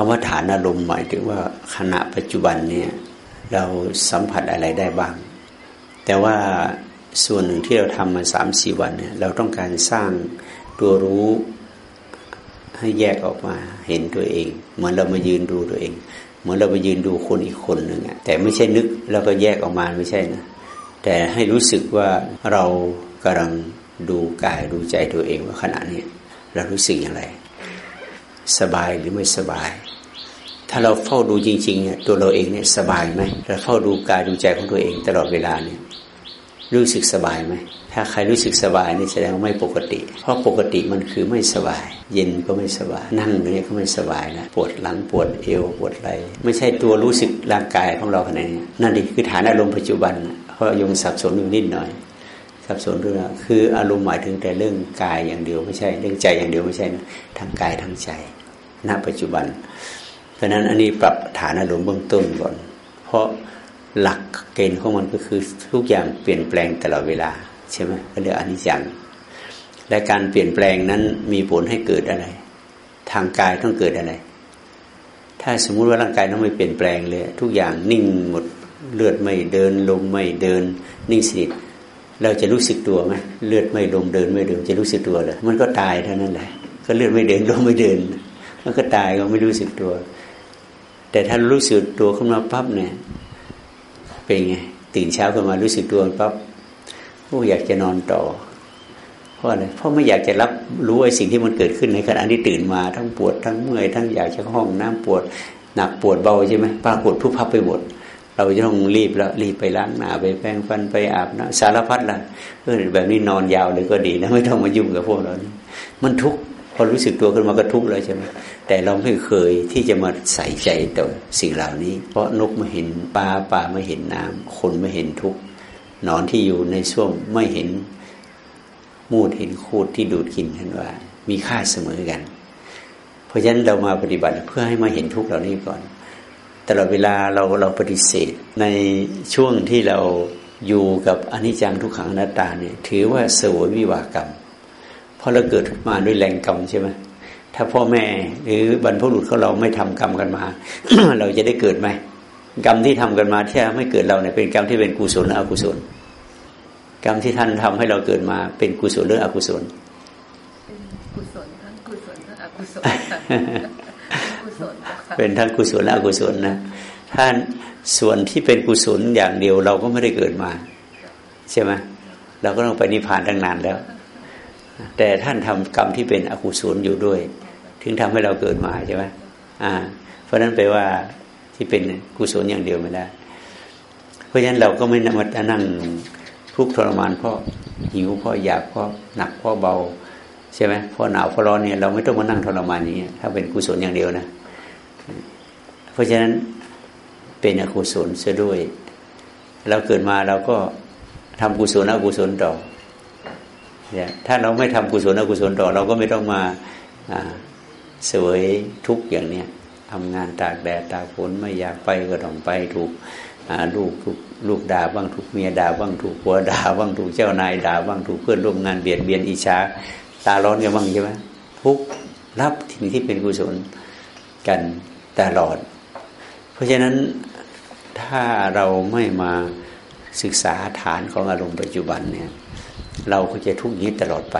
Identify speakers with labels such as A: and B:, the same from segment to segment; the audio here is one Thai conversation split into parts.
A: คำว่าฐานอารมณ์หมายถึงว่าขณะปัจจุบันเนี่ยเราสัมผัสอะไรได้บ้าง แต่ว่าส่วนหนึ่งที่เราทำมาสามสี่วันเนี่ยเราต้องการสร้างตัวรู้ให้แยกออกมาเห็นตัวเอง เหมือนเรามายืนดูตัวเอง เหมือนเราไปยืนดูคนอีกคนหนึ่งอะแต่ไม่ใช่นึกแล้วก็แยกออกมาไม่ใช่นะแต่ให้รู้สึกว่าเรากำลังดูกายดูใจตัวเองว่าขณะนี้เรารู้สึกอย่างไร สบายหรือไม่สบาย ถ้าเราเฝ้าดูจริงๆเนี่ยตัวเราเองเนี่ยสบายไหมเราเฝ้าดูกายดูใจของตัวเองตลอดเวลาเนี่ยรู้สึกสบายไหมถ้าใครรู้สึกสบายนี่แสดงว่าไม่ปกติ เพราะปกติมันคือไม่สบาย เย็นก็ไม่สบาย นั่งตรงนี้ก็ไม่สบายนะปวดหลังปวดเอวปวดไหล่ไม่ใช่ตัวรู้สึกร่างกายของเราขนาดนี้นั่นดิคือฐานอารมณ์ปัจจุบันเพราะยงสับสนอยู่นิดหน่อยสับสนด้วยคืออารมณ์หมายถึงแต่เรื่องกายอย่างเดียวไม่ใช่ เรื่องใจอย่างเดียวไม่ใช่นะทั้งกายทั้งใจณปัจจุบัน เพราะนั้นอันนี้ปรับฐานอารมณ์เบื้องต้นก่อน เพราะหลักเกณฑ์ของมันก็คือทุกอย่างเปลี่ยนแปลงตลอดเวลาใช่ไหมก็เรียกอนิจจังและการเปลี่ยนแปลงนั้นมีผลให้เกิดอะไร ทางกายต้องเกิดอะไร ถ้าสมมุติว่าร่างกายต้องไม่เปลี่ยนแปลงเลย ทุกอย่างนิ่งหมดเลือดไม่เดินลมไม่เดิน นิ่งสนิทเราจะรู้สึกตัวไหมเลือดไม่ลมเดินไม่เดินจะรู้สึกตัวเลยมันก็ตายเท่านั้นแหละ ก็เลือดไม่เดินลมไม่เดิน มันก็ตายก็ไม่รู้สึกตัว แต่ถ้ารู้สึกตัวขึ้นมาปั๊บเนี่ย เป็นไงตื่นเช้าขึ้นมารู้สึกตัวปั๊บโอ้อยากจะนอนต่อ เพราะอะไรเพราะไม่อยากจะรับรู้ไอ้สิ่งที่มันเกิดขึ้นในขณะที่ตื่นมาทั้งปวดทั้งเมื่อยทั้งอยากจะห้องน้ำปวด หนักปวดเบาใช่ไหมปรากฏทุกพับไปหมดเราจะต้องรีบแล้วรีบไปล้างหน้าไปแปรงฟันไปอาบน้ำสารพัดละเออแบบนี้นอนยาวเลยก็ดีนะไม่ต้องมายุ่งกับพวกเรานี่มันทุกข์ อรู้สึกตัวขึ้นมาก็ทุกข์เลยใช่ไหมแต่เราไม่เคยที่จะมาใส่ใจต่อสิ่งเหล่านี้ เพราะนกไม่เห็นปลาปลาไม่เห็นน้ำคนไม่เห็นทุกข์นอนที่อยู่ในช่วงไม่เห็นมูดเห็นคูดที่ดูดกินท่านว่า มีค่าเสมอกัน เพราะฉะนั้นเรามาปฏิบัติเพื่อให้มาเห็นทุกข์เหล่านี้ก่อนตลอดเวลาเราเราปฏิเสธในช่วงที่เราอยู่กับอนิจจังทุกขังอนัตตาเนี่ยถือว่าเสวยวิวากรรม เพราะเราเกิดมาด้วยแรงกรรมใช่ไหมถ้าพ่อแม่หรือบรรพบุรุษเขาเราไม่ทำกรรมกันมา เราจะได้เกิดไหมกรรมที่ทำกันมาที่ไม่เกิดเราเนี่ยเป็นกรรมที่เป็นกุศลหรืออกุศล กรรมที่ท่านทำให้เราเกิดมาเป็นกุศลหรืออกุศลกุศลทั้งกุศลทั้งอกุศลเป็นทั้งกุศลและอกุศลนะท่านส่วนที่เป็นกุศลอย่างเดียวเราก็ไม่ได้เกิดมา ใช่ไหมเราก็ต้องไปนิพพานตั้งนานแล้ว แต่ท่านทำกรรมที่เป็นอกุศลอยู่ด้วย ถึงทำให้เราเกิดมาใช่ไหมอ่า เพราะนั้นแปลว่าที่เป็นกุศลอย่างเดียวไม่ได้ เพราะฉะนั้นเราก็ไม่นำมานั่งทุกทรมานเพราะหิวเพราะอยากเพราะหนักเพราะเบาใช่ไหมเพราะหนาวเพราะร้อนเนี่ยเราไม่ต้องมานั่งทรมานอย่างนี้ถ้าเป็นกุศลอย่างเดียวนะ เพราะฉะนั้นเป็นอกุศลเสียด้วย เราเกิดมาเราก็ทำกุศลอกุศลต่อ เนี่ยถ้าเราไม่ทำกุศลอกุศลต่อ เราก็ไม่ต้องมาเสวยทุกอย่างเนี้ยทำงานตากแดดตากฝนไม่อยากไปก็ต้องไปถูกลูกถูกลูกด่าบ้างถูกเมียด่าบ้างถูกผัวด่าบ้างถูกเจ้านายด่าบ้างถูกเพื่อนร่วมงานเบียดเบียนอิจฉาตาร้อนกันบ้างใช่ไหมทุกรับสิ่งที่เป็นกุศลกันตลอด เพราะฉะนั้นถ้าเราไม่มาศึกษาฐานของอารมณ์ปัจจุบันเนี่ย เราก็จะทุกข์นี้ตลอดไป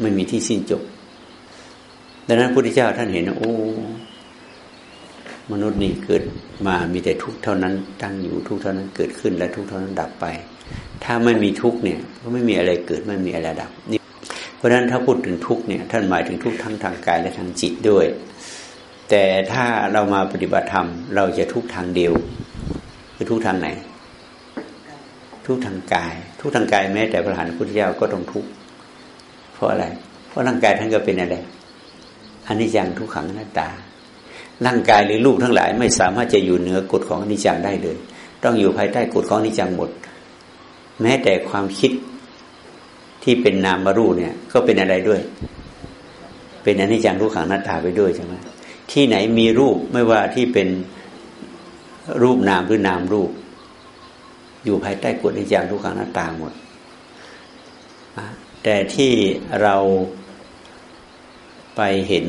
A: ไม่มีที่สิ้นจบ ดังนั้นพระพุทธเจ้าท่านเห็นโอ้มนุษย์นี่เกิดมามีแต่ทุกข์เท่านั้น ตั้งอยู่ทุกข์เท่านั้นเกิดขึ้นและทุกข์เท่านั้นดับไป ถ้าไม่มีทุกข์เนี่ยก็ไม่มีอะไรเกิดไม่มีอะไรดับนี่เพราะฉะนั้นถ้าพูดถึงทุกข์เนี่ยท่านหมายถึงทุกข์ทั้งทางกายและทางจิตด้วย แต่ถ้าเรามาปฏิบัติธรรม เราจะทุกทางเดียว คือทุกทางไหน ทุกทางกาย ทุกทางกายแม้แต่พระหันพุทธเจ้าก็ต้องทุกเพราะอะไร เพราะร่างกายท่านก็เป็นอะไรอันนี้จังทุกขังหน้าตา ร่างกายหรือลูกทั้งหลาย ไม่สามารถจะอยู่เหนือกฎของอนิจจังได้เลย ต้องอยู่ภายใต้กฎของอนิจจังหมด แม้แต่ความคิดที่เป็นนามรูปเนี่ย ก็เป็นอะไรด้วย เป็นอนิจจังทุกขังหน้าตาไปด้วยใช่ไหมที่ไหนมีรูปไม่ว่าที่เป็นรูปนามหรือนามรูป อยู่ภายใต้กฎนิจังทุกขังหน้าตาหมด แต่ที่เราไปเห็น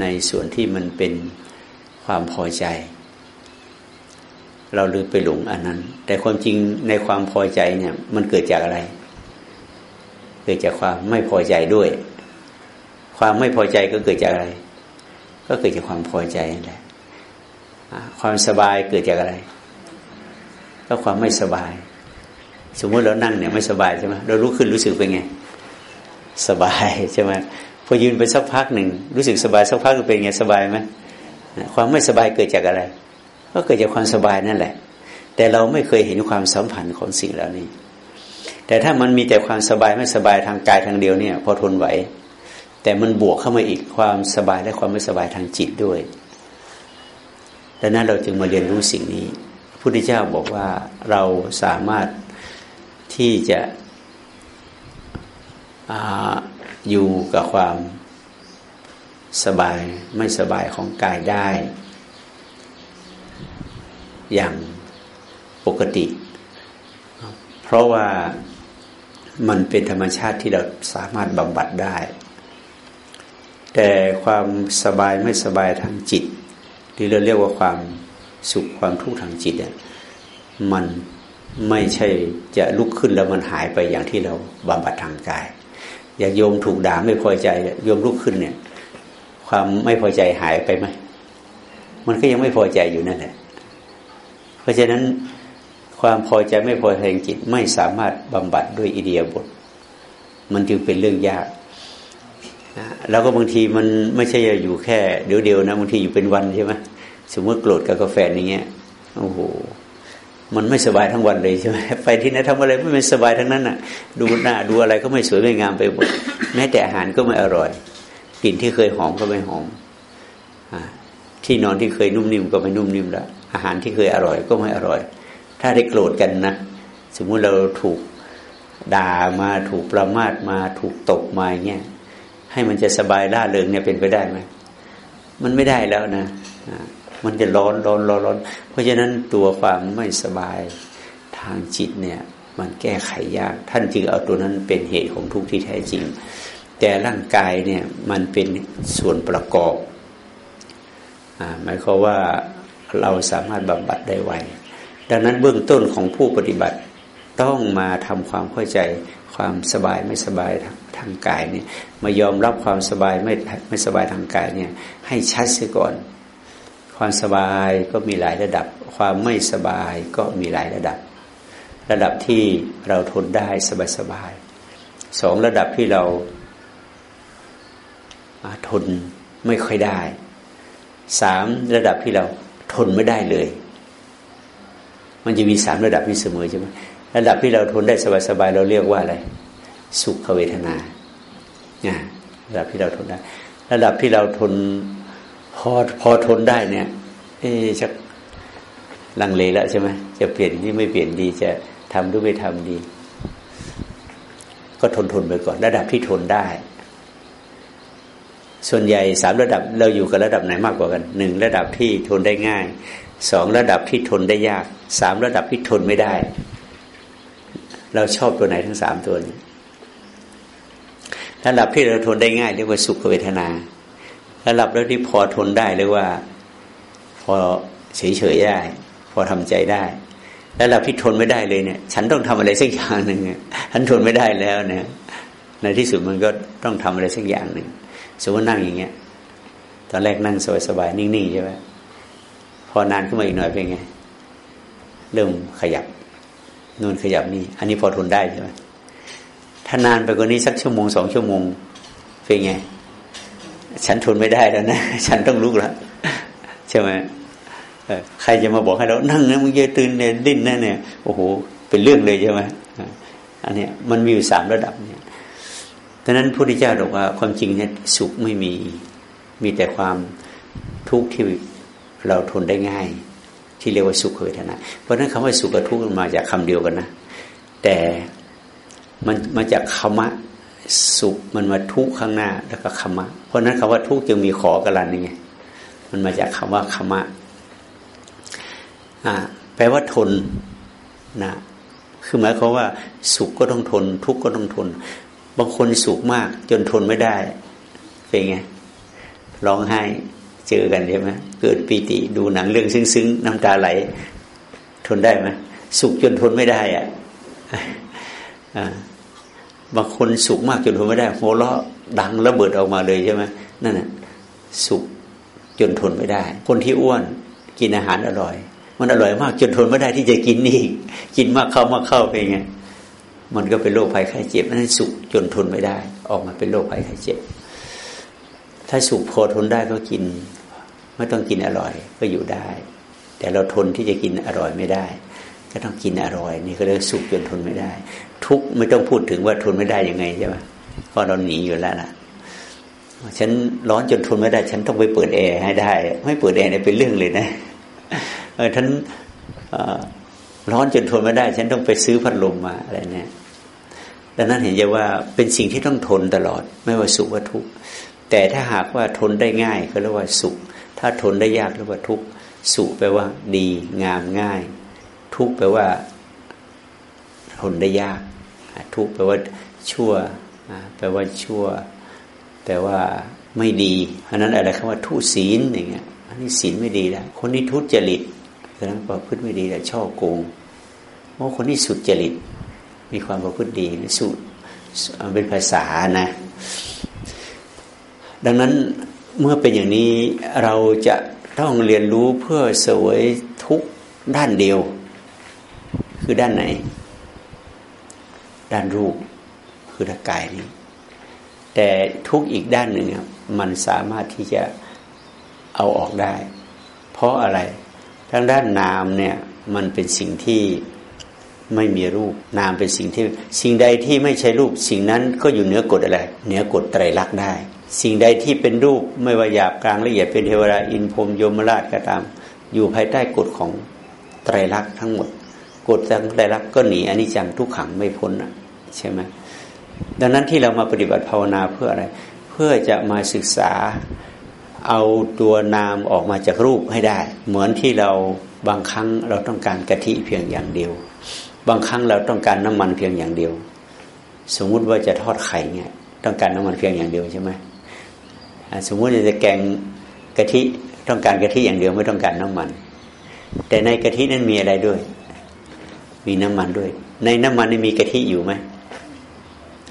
A: ในส่วนที่มันเป็นความพอใจ เราลืมไปหลงอันนั้น แต่ความจริงในความพอใจเนี่ยมันเกิดจากอะไร เกิดจากความไม่พอใจด้วย ความไม่พอใจก็เกิดจากอะไร ก็เกิดจากความพอใจนั่นแหละความสบายเกิดจากอะไร ก็ความไม่สบาย สมมติเรานั่งเนี่ยไม่สบายใช่ไหมเราลุกขึ้นรู้สึกเป็นไง สบายใช่ไหมพอยืนไปสักพักหนึ่งรู้สึกสบายสักพักก็เป็นไงสบายไหมความไม่สบายเกิดจากอะไร ก็เกิดจากความสบายนั่นแหละ แต่เราไม่เคยเห็นความสัมพันธ์ของสิ่งเหล่านี้ แต่ถ้ามันมีแต่ความสบายไม่สบายทางกายทางเดียวเนี่ย พอทนไหว แต่มันบวกเข้ามาอีกความสบายและความไม่สบายทางจิตด้วยดังนั้นเราจึงมาเรียนรู้สิ่งนี้ พระพุทธเจ้าบอกว่าเราสามารถที่จะออยู่กับความสบายไม่สบายของกายได้ อย่างปกติ เพราะว่ามันเป็นธรรมชาติที่เราสามารถบำบัดได้ แต่ความสบายไม่สบายทางจิต ที่เราเรียกว่าความ สุขความทุกข์ทางจิตเนี่ยมันไม่ใช่จะลุกขึ้นแล้วมันหายไปอย่างที่เราบำบัดทางกาย อย่างโยมถูกด่าไม่พอใจโยมลุกขึ้นเนี่ย ความไม่พอใจหายไปไหมมันก็ยังไม่พอใจอยู่นั่นแหละเพราะฉะนั้นความพอใจไม่พอใจจิตไม่สามารถบำบัดด้วยอิเดียบท มันจึงเป็นเรื่องยากแล้วก็บางทีมันไม่ใช่อยู่แค่เดี๋ยวเดียวนะบางทีอยู่เป็นวันใช่ไหม สมมติโกรธกับกาแฟอย่างเงี้ยโอ้โหมันไม่สบายทั้งวันเลยใช่ไหมไปที่ไหนทำอะไรไม่เป็นสบายทั้งนั้นอะ ดูหน้าดูอะไรก็ไม่สวยไม่งามไปหมดแม้แต่อาหารก็ไม่อร่อยกลิ่นที่เคยหอมก็ไม่หอมอที่นอนที่เคยนุ่มนิ่มก็ไม่นุ่มนิ่มแล้วอาหารที่เคยอร่อยก็ไม่อร่อย ถ้าได้โกรธกันนะสมมุติเราถูกด่ามาถูกประมาทมาถูกตกมาเงี้ยให้มันจะสบายล่าเริงเนี่ยเป็นไปได้ไหมมันไม่ได้แล้วนะ มันจะร้อนร้อนร้อนร้อน เพราะฉะนั้นตัวความไม่สบายทางจิตเนี่ย มันแก้ไขยาก ท่านจึงเอาตัวนั้นเป็นเหตุของทุกข์ที่แท้จริง แต่ร่างกายเนี่ยมันเป็นส่วนประกอบอหมายความว่าเราสามารถบำบัดได้ไวดังนั้นเบื้องต้นของผู้ปฏิบัติต้องมาทำความเข้าใจความสบายไม่สบายทางกายเนี่ยมายอมรับความสบายไม่ไม่สบายทางกายเนี่ยให้ชัดเสียก่อน ความสบายก็มีหลายระดับ ความไม่สบายก็มีหลายระดับ ระดับที่เราทนได้สบายๆสองระดับที่เราทนไม่ค่อยได้สามระดับที่เราทนไม่ได้เลย มันจะมีสามระดับนี้เสมอใช่ไหมระดับที่เราทนได้สบายๆเราเรียกว่าอะไร สุขเวทนาเนี่ยระดับที่เราทนได้ ระดับที่เราทน พอพอทนได้เนี่ย เอ๊จะลังเลแล้วใช่ไหมจะเปลี่ยนนี่ไม่เปลี่ยนดีจะทำหรือไม่ทำดี ก็ทนทนไปก่อน ระดับที่ทนได้ ส่วนใหญ่สามระดับเราอยู่กับระดับไหนมากกว่ากันหนึ่งระดับที่ทนได้ง่ายสองระดับที่ทนได้ยากสามระดับที่ทนไม่ได้ เราชอบตัวไหนทั้งสามตัวนี้ระดับที่เราทนได้ง่ายเรียกว่าสุขเวทนา ระดับแล้วที่พอทนได้เรียว่า พอเฉยเฉยได้ พอทำใจได้ระดับที่ทนไม่ได้เลยเนี่ย ฉันต้องทำอะไรสักอย่างหนึ่งฉันทนไม่ได้แล้วเนี่ยในที่สุดมันก็ต้องทำอะไรสักอย่างหนึ่งสมมตินั่งอย่างเงี้ย ตอนแรกนั่งสบายๆนิ่งๆใช่ไหมพอนานขึ้นมาอีกหน่อยเป็นไง เริ่มขยับนู่นขยับนี่อันนี้พอทนได้ใช่ไหมถ้านานไปกว่านี้สักชั่วโมงสองชั่วโมงเป็นไง ฉันทนไม่ได้แล้วนะ ฉันต้องลุกแล้วใช่ไหมใครจะมาบอกให้เรานั่งนะมึงเยตื่นเนี่ยดิ้นนะเนี่ยโอ้โหเป็นเรื่องเลยใช่ไหมอันเนี้ยมันมีอยู่สามระดับเนี่ยดังนั้นพระพุทธเจ้าบอกว่าความจริงเนี่ยสุขไม่มีมีแต่ความทุกข์ที่เราทนได้ง่าย ที่เรียกว่าสุขเวทนาเพราะนั้นคำว่าสุขกับทุกข์มาจากคำเดียวกันนะ แต่มันมาจากคำว่า สุขมันมาทุกข์ข้างหน้าแล้วก็คำว่าเพราะนั้นคำว่าทุกข์จึงมีขอกันลันนี่ไงมันมาจากคำว่าคำว่าอ่าแปลว่าทนนะคือหมายความว่า สุขก็ต้องทน ทุกข์ก็ต้องทน บางคนสุขมาก จนทนไม่ได้ เป็นไงร้องไห้เจอกันใช่ไหมเกิดปีติดูหนังเรื่องซึ้งๆน้ำตาไหล ทนได้ไหมสุขจนทนไม่ได้อะ บางคนสุขมากจนทนไม่ได้โหเราะดังระเบิดออกมาเลยใช่ไหมนั่นแหะสุขจนทนไม่ได้ คนที่อ้วนกินอาหารอร่อย มันอร่อยมากจนทนไม่ได้ที่จะกินนี่ กินมากเข้ามากเข้าไปไงมันก็เป็นโรคภัยไข้เจ็บนั่นสุขจนทนไม่ได้ ออกมาเป็นโรคภัยไข้เจ็บ ถ้าสุขพอทนได้ก็กิน ไม่ต้องกินอร่อยก็อยู่ได้ แต่เราทนที่จะกินอร่อยไม่ได้ ก็ต้องกินอร่อย นี่ก็เรียกสุขจนทนไม่ได้ ทุกไม่ต้องพูดถึงว่าทนไม่ได้ยังไงใช่ไหมเพราะเราหนีอยู่แล้วล่ะฉันร้อนจนทนไม่ได้ ฉันต้องไปเปิดแอร์ให้ได้ ไม่เปิดแอร์เนี่ยเป็นเรื่องเลยนะเออท่านร้อนจนทนไม่ได้ ฉันต้องไปซื้อพัดลมมาอะไรเนี่ยดังนั้นเห็นจะว่าเป็นสิ่งที่ต้องทนตลอด ไม่ว่าสุขว่าทุกข์แต่ถ้าหากว่าทนได้ง่ายก็เรียกว่าสุข ถ้าทนได้ยากเรียกว่าทุกข์สุขแปลว่า ดี งามง่าย ทุกข์แปลว่า ทนได้ยาก ทุกแปลว่าชั่วแปลว่าชั่วแปลว่าไม่ดีเพราะนั้นอะไรคำว่าทุศีลอย่างเงี้ยอันนี้ศีลไม่ดีแล้วคนนี้ทุจริตแสดงประพฤติไม่ดีแล้วช่อโกงเพราะคนที่สุดจริต มีความประพฤติดีสุดเป็นภาษานะ ดังนั้นเมื่อเป็นอย่างนี้เราจะต้องเรียนรู้เพื่อเสวยทุกด้านเดียว คือด้านไหน ด้านรูปคือร่างกายนี้ แต่ทุกอีกด้านหนึ่งมันสามารถที่จะเอาออกได้ เพราะอะไรทั้งด้านนามเนี่ยมันเป็นสิ่งที่ไม่มีรูป นามเป็นสิ่งที่ สิ่งใดที่ไม่ใช่รูป สิ่งนั้นก็อยู่เหนือกฎอะไรเหนือกฎไตรลักษณ์ได้ สิ่งใดที่เป็นรูปไม่ว่าหยาบกลางละเอียดเป็นเทวดาอินพรมยมราชก็ตาม อยู่ภายใต้กฎของไตรลักษณ์ทั้งหมด กฎทางไตรลักษณ์ก็หนีอนิจจังทุกขังไม่พ้นอะ ใช่ไหมดังนั้นที่เรามาปฏิบัติภาวนาเพื่ออะไร เพื่อจะมาศึกษาเอาตัวนามออกมาจากรูปให้ได้ เหมือนที่เราบางครั้งเราต้องการกะทิเพียงอย่างเดียว บางครั้งเราต้องการน้ำมันเพียงอย่างเดียว สมมุติว่าจะทอดไข่เนี่ยต้องการน้ำมันเพียงอย่างเดียวใช่ไหมสมมุติจะแกงกะทิต้องการกะทิอย่างเดียวไม่ต้องการน้ำมัน แต่ในกะทินั้นมีอะไรด้วย มีน้ำมันด้วย ในน้ำมันนี่มีกะทิอยู่ไหม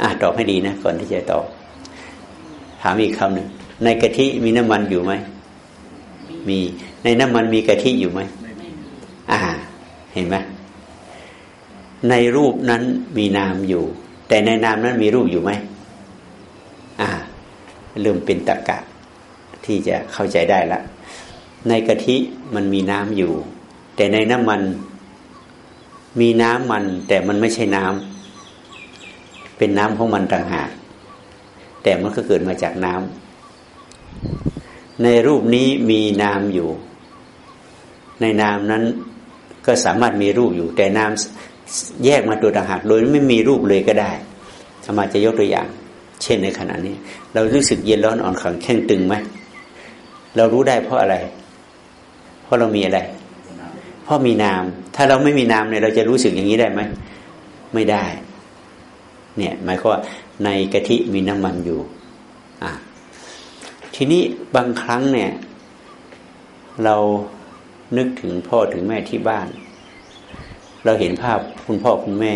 A: อ่าตอบให้ดีนะก่อนที่จะตอบ ถามอีกคำหนึ่งในกะทิมีน้ำมันอยู่ไหมมีในน้ำมันมีกะทิอยู่ไหมอ่า เห็นไหมในรูปนั้นมีนามอยู่ แต่ในนามนั้นมีรูปอยู่ไหมอ่าเริ่มเป็นตะกะ ที่จะเข้าใจได้ละ ในกะทิมันมีน้ำอยู่ แต่ในน้ำมันมีน้ำมัน แต่มันไม่ใช่น้ำ เป็นน้ำของมันต่างหากแต่มันก็เกิดมาจากน้ำในรูปนี้มีนามอยู่ ในนามนั้นก็สามารถมีรูปอยู่ แต่นามแยกมาตัวต่างหากโดยไม่มีรูปเลยก็ได้สมาจะยกตัวอย่าง เช่นในขณะนี้ เรารู้สึกเย็นร้อนอ่อนแข็งแข็งตึงไหมเรารู้ได้เพราะอะไร เพราะเรามีอะไร เพราะมีนาม ถ้าเราไม่มีนามเนี่ยเราจะรู้สึกอย่างนี้ได้ไหม ไม่ได้ เนี่ยหมายความว่าในกะทิมีน้ำมันอยู่อะทีนี้บางครั้งเนี่ย เรานึกถึงพ่อถึงแม่ที่บ้าน เราเห็นภาพคุณพ่อคุณแม่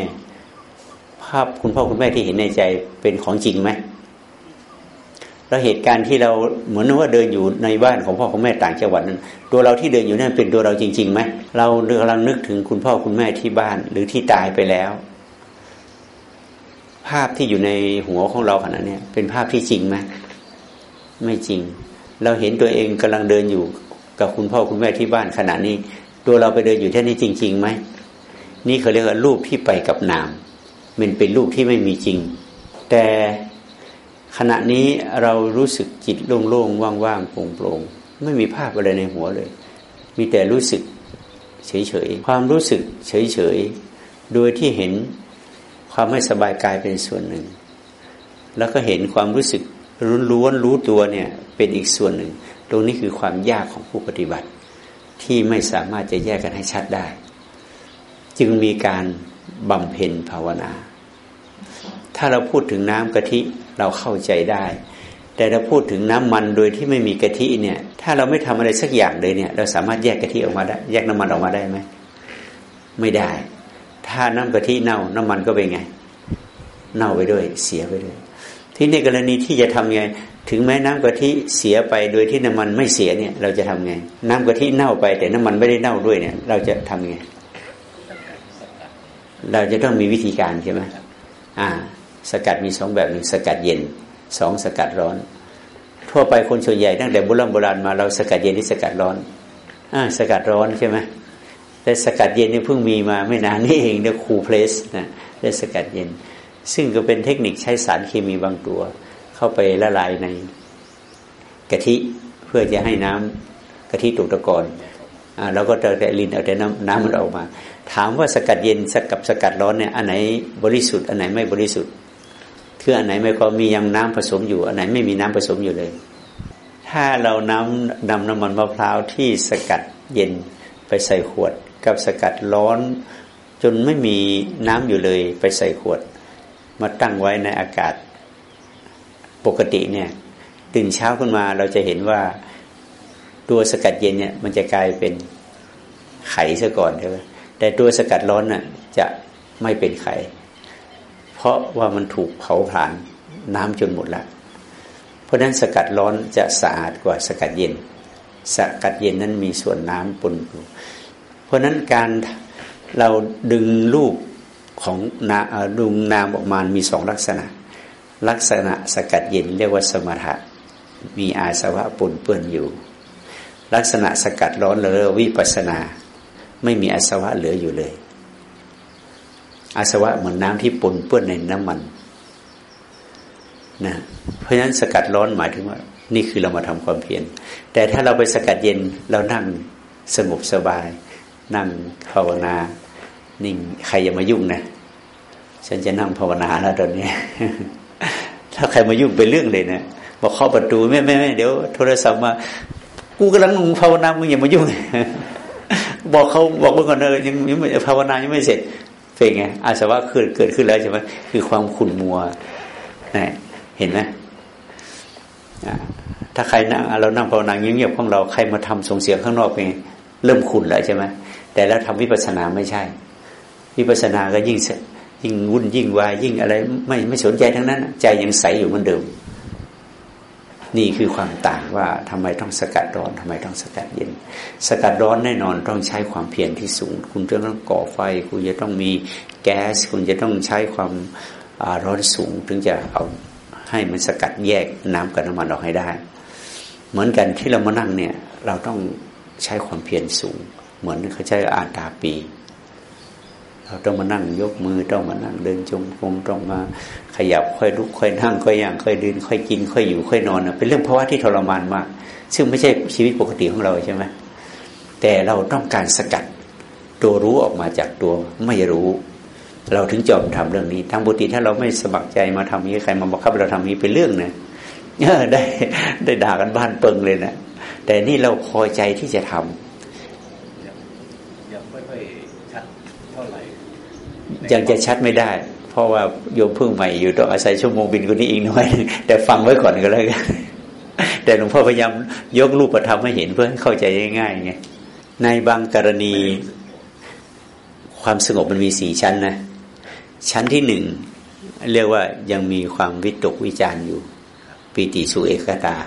A: ภาพคุณพ่อคุณแม่ที่เห็นในใจเป็นของจริงไหมเราเหตุการณ์ที่เราเหมือนว่าเดินอยู่ในบ้านของพ่อของแม่ต่างจังหวัดนั้นตัวเราที่เดินอยู่นั่นเป็นตัวเราจริงๆไหมเรากำลังนึกถึงคุณพ่อคุณแม่ที่บ้านหรือที่ตายไปแล้ว ภาพที่อยู่ในหัวของเราขณะนี้เป็นภาพที่จริงไหมไม่จริง เราเห็นตัวเองกำลังเดินอยู่กับคุณพ่อคุณแม่ที่บ้านขณะนี้ ตัวเราไปเดินอยู่ที่นี้จริงๆไหมนี่เขาเรียกว่ารูปที่ไปกับนาม มันเป็นรูปที่ไม่มีจริง แต่ขณะนี้เรารู้สึกจิตโล่งๆว่างๆโปร่งๆไม่มีภาพอะไรในหัวเลย มีแต่รู้สึกเฉยๆความรู้สึกเฉยๆโดยที่เห็น ความไม่สบายกายเป็นส่วนหนึ่ง แล้วก็เห็นความรู้สึกรุนล้วนรู้ตัวเนี่ยเป็นอีกส่วนหนึ่ง ตรงนี้คือความยากของผู้ปฏิบัติ ที่ไม่สามารถจะแยกกันให้ชัดได้ จึงมีการบำเพ็ญภาวนา ถ้าเราพูดถึงน้ำกะทิเราเข้าใจได้ แต่ถ้าพูดถึงน้ำมันโดยที่ไม่มีกะทิเนี่ย ถ้าเราไม่ทำอะไรสักอย่างเลยเนี่ย เราสามารถแยกกะทิออกมาได้ แยกน้ำมันออกมาได้ไหมไม่ได้ ถ้าน้ำกะทิเน่า น้ำมันก็เป็นไง เน่าไปด้วย เสียไปด้วย ที่ในกรณีที่จะทำไง ถึงแม้น้ำกะทิเสียไปโดยที่น้ำมันไม่เสียเนี่ย เราจะทำไง น้ำกะทิเน่าไป แต่น้ำมันไม่ได้เน่าด้วยเนี่ย เราจะทำไง เราจะต้องมีวิธีการใช่ไหมอ่า สกัดมีสองแบบหนึ่งสกัดเย็นสองสกัดร้อน ทั่วไปคนส่วนใหญ่ตั้งแต่โบราณโบราณมาเราสกัดเย็นที่สกัดร้อนอ่าสกัดร้อนใช่ไหม แต่สกัดเย็นเนี่ยเพิ่งมีมาไม่นานนี่เองเรียคูเพลสนะเรียกสกัดเย็น ซึ่งก็เป็นเทคนิคใช้สารเคมีบางตัว เข้าไปละลายในกะทิเพื่อจะให้น้ำกะทิตกตะกอนอ่าแล้วก็แต่ลินเอาแต่น้ำน้ำมันออกมา ถามว่าสกัดเย็นสกับสกัดร้อนเนี่ยอันไหนบริสุทธิ์อันไหนไม่บริสุทธิ์คืออันไหนไม่ก็มียังน้ำผสมอยู่ อันไหนไม่มีน้ำผสมอยู่เลย ถ้าเราน้ำนำน้ำมันมะพร้าวที่สกัดเย็นไปใส่ขวด กับสกัดร้อน จนไม่มีน้ำอยู่เลยไปใส่ขวด มาตั้งไว้ในอากาศปกติเนี่ยตื่นเช้าขึ้นมาเราจะเห็นว่าตัวสกัดเย็นเนี่ย มันจะกลายเป็นไข่ซะก่อนใช่ไหมแต่ตัวสกัดร้อนน่ะจะไม่เป็นไข่พราะว่ามันถูกเผาผลาญน้ำจนหมดแล้วเพราะนั้นสกัดร้อนจะสะอาดกว่าสกัดเย็น สกัดเย็นนั้นมีส่วนน้ำปนอยู่ ราะนั้นการเราดึงลูกของนาดึงนามออกมา มีสองลักษณะ ลักษณะสกัดเย็นเรียกว่าสมถะ มีอาสวะปนเปื้อนอยู่ ลักษณะสกัดร้อนเรียกวิปัสนา ไม่มีอาสวะเหลืออยู่เลย อาสวะเหมือนน้ำที่ปนเปื้อนในน้ำมันนะเพราะฉะนั้นสกัดร้อนหมายถึงว่า นี่คือเรามาทำความเพียรแต่ถ้าเราไปสกัดเย็นเรานั่งสงบสบาย นั่งภาวนา นิ่งใครอย่ามายุ่งนะฉันจะนั่งภาวนาแล้วตอนนี้ ถ้าใครมายุ่งเป็นเรื่องเลยนะบอกเข้าประตูแม่แม่แม่เดี๋ยวโทรศัพท์มา กูกำลังภาวนามึงอย่ามายุ่ง บอกเขาบอกเมื่อก่อนเออยังยังภาวนายังไม่เสร็จเป็นไงอาสวะเกิดเกิดขึ้นแล้วใช่ไหมคือความขุ่นมัวนะเห็นไหมถ้าใครนั่งเรานั่งภาวนาเงียบๆของเราใครมาทำส่งเสียงข้างนอกเป็นเริ่มขุ่นแล้วใช่ไหม แต่แล้วทำวิปัสสนาไม่ใช่ วิปัสสนาก็ยิ่งยิ่งวุ่นยิ่งวายยิ่งอะไร ไม่ไม่สนใจทั้งนั้น ใจยังใสอยู่เหมือนเดิม นี่คือความต่างว่าทำไมต้องสกัดร้อนทำไมต้องสกัดเย็น สกัดร้อนแน่นอนต้องใช้ความเพียรที่สูง คุณจะต้องก่อไฟ คุณจะต้องมีแก๊ส คุณจะต้องใช้ความร้อนสูง ถึงจะเอาให้มันสกัดแยกน้ำกับน้ำมันออกให้ได้ เหมือนกันที่เรามานั่งเนี่ย เราต้องใช้ความเพียรสูง เหมือนเขาใช้อาตาปี เราต้องมานั่งยกมือต้องมานั่งเดินจงกรมต้องมาขยับค่อยลุกค่อยนั่งค่อยย่างค่อยเดินค่อยกิน ค่อยอยู่ค่อยนอนเป็นเรื่องภาวะที่ทรมานมาก ซึ่งไม่ใช่ชีวิตปกติของเราใช่ไหมแต่เราต้องการสกัดตัวรู้ออกมาจากตัวไม่รู้ เราถึงจอมทำเรื่องนี้ทางบุตรีถ้าเราไม่สมัครใจมาทำนี้ใครมาบังคับเราทำนี้เป็นเรื่องนะได้ได้ด่ากันบ้านเปิงเลยนะแต่นี่เราพอใจที่จะทำ ยังจะชัดไม่ได้ เพราะว่าโยมเพิ่งใหม่อยู่ต้องอาศัยชั่วโมงบินคนนี้อีกหน่อย แต่ฟังไว้ก่อนก็แล้วกันแต่หลวงพ่อพยายามยกรูปธรรมให้เห็นเพื่อให้เข้าใจง่ายๆไงในบางกรณี ความสงบมันมีสี่ชั้นนะชั้นที่หนึ่งเรียกว่ายังมีความวิตกวิจารอยู่ปีติสุเอกตา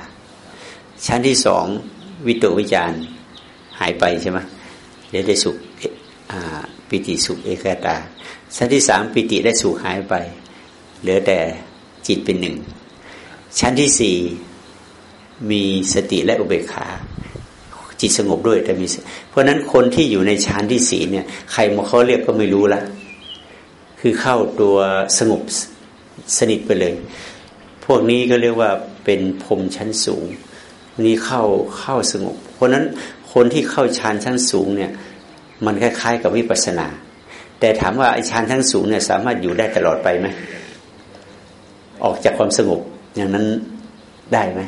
A: ชั้นที่สองวิตกวิจารหายไปใช่ไหมเดี๋ยวได้สุข ปิติสุขเอกตาชั้นที่สามปิติได้สุขหายไป เหลือแต่จิตเป็นหนึ่ง ชั้นที่สี่มีสติและอุเบกขา จิตสงบด้วยแต่มี เพราะนั้นคนที่อยู่ในชั้นที่สี่เนี่ย ใครมาเขาเรียกก็ไม่รู้ละคือเข้าตัวสงบสนิทไปเลย พวกนี้ก็เรียกว่าเป็นพรมชั้นสูง นี่เข้าเข้าสงบ เพราะนั้นคนที่เข้าชั้นชั้นสูงเนี่ย มันคล้ายๆ กับวิปัสนา แต่ถามว่าไอ้ฌานทั้งสูงเนี่ยสามารถอยู่ได้ตลอดไปไหมออกจากความสงบอย่างนั้นได้ไหม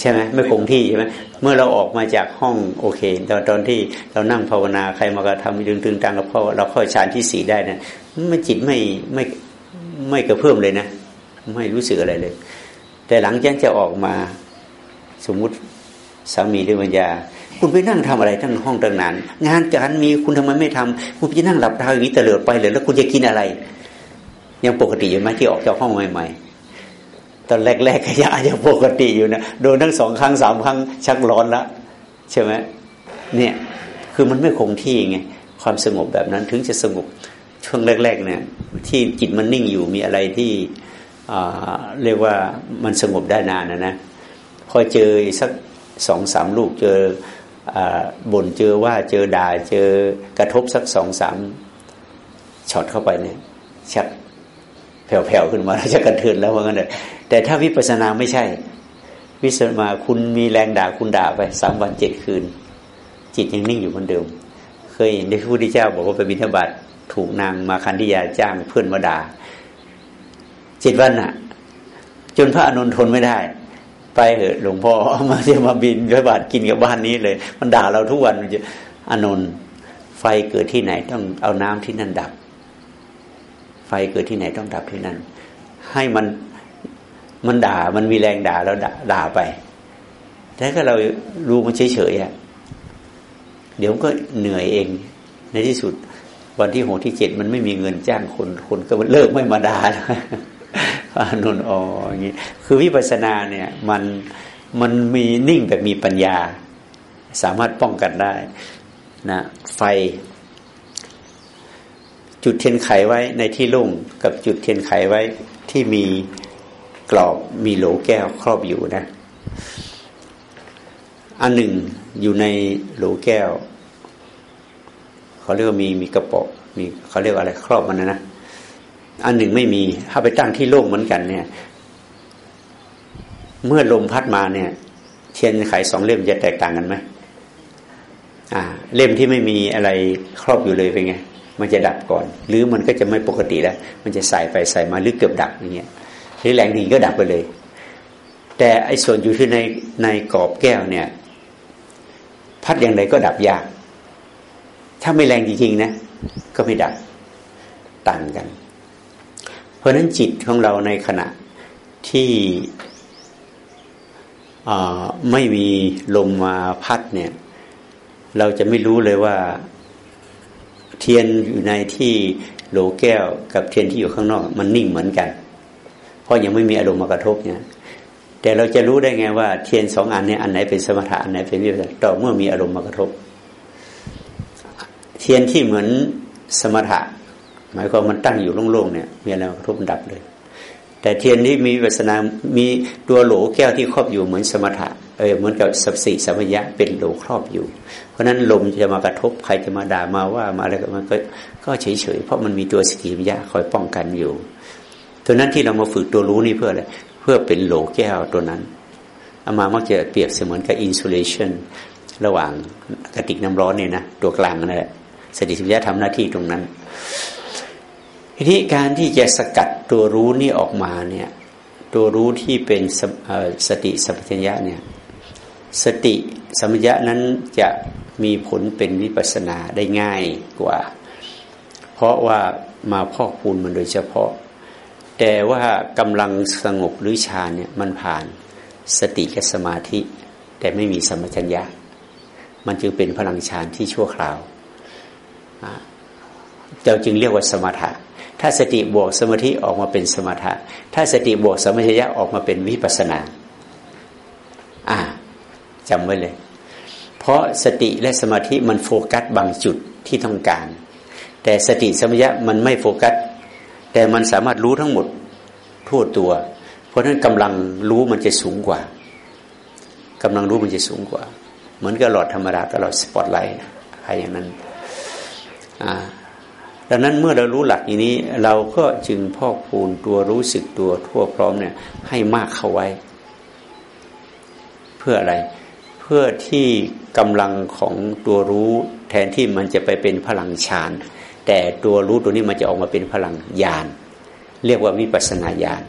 A: ใช่ไหมไม่คงที่ใช่ไหมเมื่อเราออกมาจากห้องโอเค ตอนตอนที่เรานั่งภาวนาใครมากระทำดึงตึงตังกับพ่อเราเข้าฌานที่สี่ได้นะมันจิตไม่ไม่ไม่กระเพิ่มเลยนะ ไม่รู้สึกอะไรเลย แต่หลังจากจะออกมาสมมุติสามีหรือวิญญา คุณไปนั่งทำอะไรทั้งห้องตั้งนานงานการมีคุณทำไมไม่ทำคุณไปนั่งหลับตาอย่างนี้เตลิดไปเลยแล้วคุณจะกินอะไร ยังปกติอยู่ไหมที่ออกจากห้องใหม่ๆตอนแรกๆก็ยังอาจจะปกติอยู่นะโดนทั้งสองครั้งสามครั้งชักร้อนละใช่ไหมเนี่ยคือมันไม่คงที่ไงความสงบแบบนั้นถึงจะสงบช่วงแรกๆเนี่ยที่จิตมันนิ่งอยู่มีอะไรที่เรียกว่ามันสงบได้นานนะนะพอเจอสักสองสามลูกเจอ บ่นเจอว่าเจอด่าเจอกระทบสักสองสามช็อตเข้าไปเนี่ยชักแผ่วๆขึ้นมาแล้วจะกระเทือนแล้วว่างั้นเลยแต่ถ้าวิปัสสนาไม่ใช่ วิสมาคุณมีแรงด่าคุณด่าไปสามวันเจ็ดคืน จิตยังนิ่งอยู่เหมือนเดิม เคยเห็นที่พระพุทธเจ้าบอกว่าไปบิณฑบาตถูกนางมาคันธิยาจ้างเพื่อนมาด่าเจ็ดวันน่ะ จนพระอนุนทนไม่ได้ ไปเหอะหลวงพ่อมาจะมาบินพระบาทกินกับบ้านนี้เลย มันด่าเราทุกวันมันจะอนุนไฟเกิดที่ไหนต้องเอาน้ำที่นั่นดับ ไฟเกิดที่ไหนต้องดับที่นั่น ให้มันมันด่ามันมีแรงด่าแล้วด่าด่าไปแต่ก็เรารู้มันเฉยๆอะเดี๋ยวก็เหนื่อยเอง ในที่สุด วันที่หกที่เจ็ดมันไม่มีเงินจ้างคนคนก็เลิกไม่มาด่า นุนอ๋ออย่างนี้คือวิปัสสนาเนี่ยมันมันมีนิ่งแบบมีปัญญา สามารถป้องกันได้นะไฟ จุดเทียนไขไว้ในที่ลุ่งกับจุดเทียนไขไว้ที่มีกรอบมีโหลแก้วครอบอยู่นะ อันหนึ่งอยู่ในโหลแก้ว เขาเรียกว่ามีมีกระป๋อมีเขาเรียกอะไรครอบมันนะนะ อันหนึ่งไม่มีถ้าไปตั้งที่โล่งเหมือนกันเนี่ย เมื่อลมพัดมาเนี่ย เทียนไขสองเล่มจะแตกต่างกันไหมอ่า เล่มที่ไม่มีอะไรครอบอยู่เลยเป็นไงมันจะดับก่อน หรือมันก็จะไม่ปกติแล้ว มันจะใส่ไปใส่มาหรือเกือบดับอย่างเงี้ยหรือแรงดีก็ดับไปเลย แต่ไอ้ส่วนอยู่ที่ในในกรอบแก้วเนี่ย พัดอย่างไรก็ดับยาก ถ้าไม่แรงจริงๆนะ ก็ไม่ดับต่างกัน เพราะนั้นจิตของเราในขณะที่ไม่มีลมมาพัดเนี่ย เราจะไม่รู้เลยว่าเทียนอยู่ในที่โหลแก้วกับเทียนที่อยู่ข้างนอก มันนิ่งเหมือนกัน เพราะยังไม่มีอารมณ์มากระทบเนี่ยแต่เราจะรู้ได้ไงว่าเทียนสองอันนี้อันไหนเป็นสมถะอันไหนเป็นวิปัสสนาต่อเมื่อมีอารมณ์มากระทบ เทียนที่เหมือนสมถะ มายความมันตั้งอยู่โล่งๆเนี่ย มีอะไรกระทบดับเลย แต่เทียนที่มีวิปัสนา มีตัวโหลแก้วที่ครอบอยู่เหมือนสมถะ เออเหมือนกับสัพสิสัมยะเป็นโหลครอบอยู่ เพราะนั้นลมจะมากระทบใครจะมาด่ามาว่ามาอะไรก็มันก็ก็เฉยๆเพราะมันมีตัวสติปัญญาคอยป้องกันอยู่ตัวนั้นที่เรามาฝึกตัวรู้นี่เพื่ออะไรเพื่อเป็นโหลแก้วตัวนั้นอามามักจะเปรียบเสมือนกับอินซูเลชันระหว่างกระติกน้ำร้อนเนี่ยนะตัวกลางนั่นแหละสติสัมปชัญญะทำหน้าที่ตรงนั้น ทีนี้การที่จะสกัดตัวรู้นี่ออกมาเนี่ยตัวรู้ที่เป็นสติสัมปชัญญะเนี่ยสติสัมปชัญญะนั้นจะมีผลเป็นวิปัสนาได้ง่ายกว่า เพราะว่ามาพอกพูนมันโดยเฉพาะ แต่ว่ากำลังสงบหรือฌานเนี่ยมันผ่านสติกับสมาธิ แต่ไม่มีสมัชัญญะ มันจึงเป็นพลังฌานที่ชั่วคราวเราจึงเรียกว่าสมถะ ถ้าสติบวกสมาธิออกมาเป็นสมถะ ถ้าสติบวกสมัชัญญะออกมาเป็นวิปัสนา อ่าจำไว้เลย เพราะสติและสมาธิมันโฟกัสบางจุดที่ต้องการ แต่สติสมัญญะมันไม่โฟกัส แต่มันสามารถรู้ทั้งหมดทั่วตัว เพราะฉะนั้นกำลังรู้มันจะสูงกว่ากำลังรู้มันจะสูงกว่า เหมือนกับหลอดธรรมดากับหลอดสปอตไลท์อะไรอย่างนั้น อ่า ดังนั้นเมื่อเรารู้หลักอย่างนี้ เราก็จึงพอกพูนตัวรู้สึกตัวทั่วพร้อมเนี่ย ให้มากเข้าไว้ เพื่ออะไร เพื่อที่กำลังของตัวรู้แทนที่มันจะไปเป็นพลังฌานแต่ตัวรู้ตัวนี้มันจะออกมาเป็นพลังญาณเรียกว่าวิปัสนาญาณ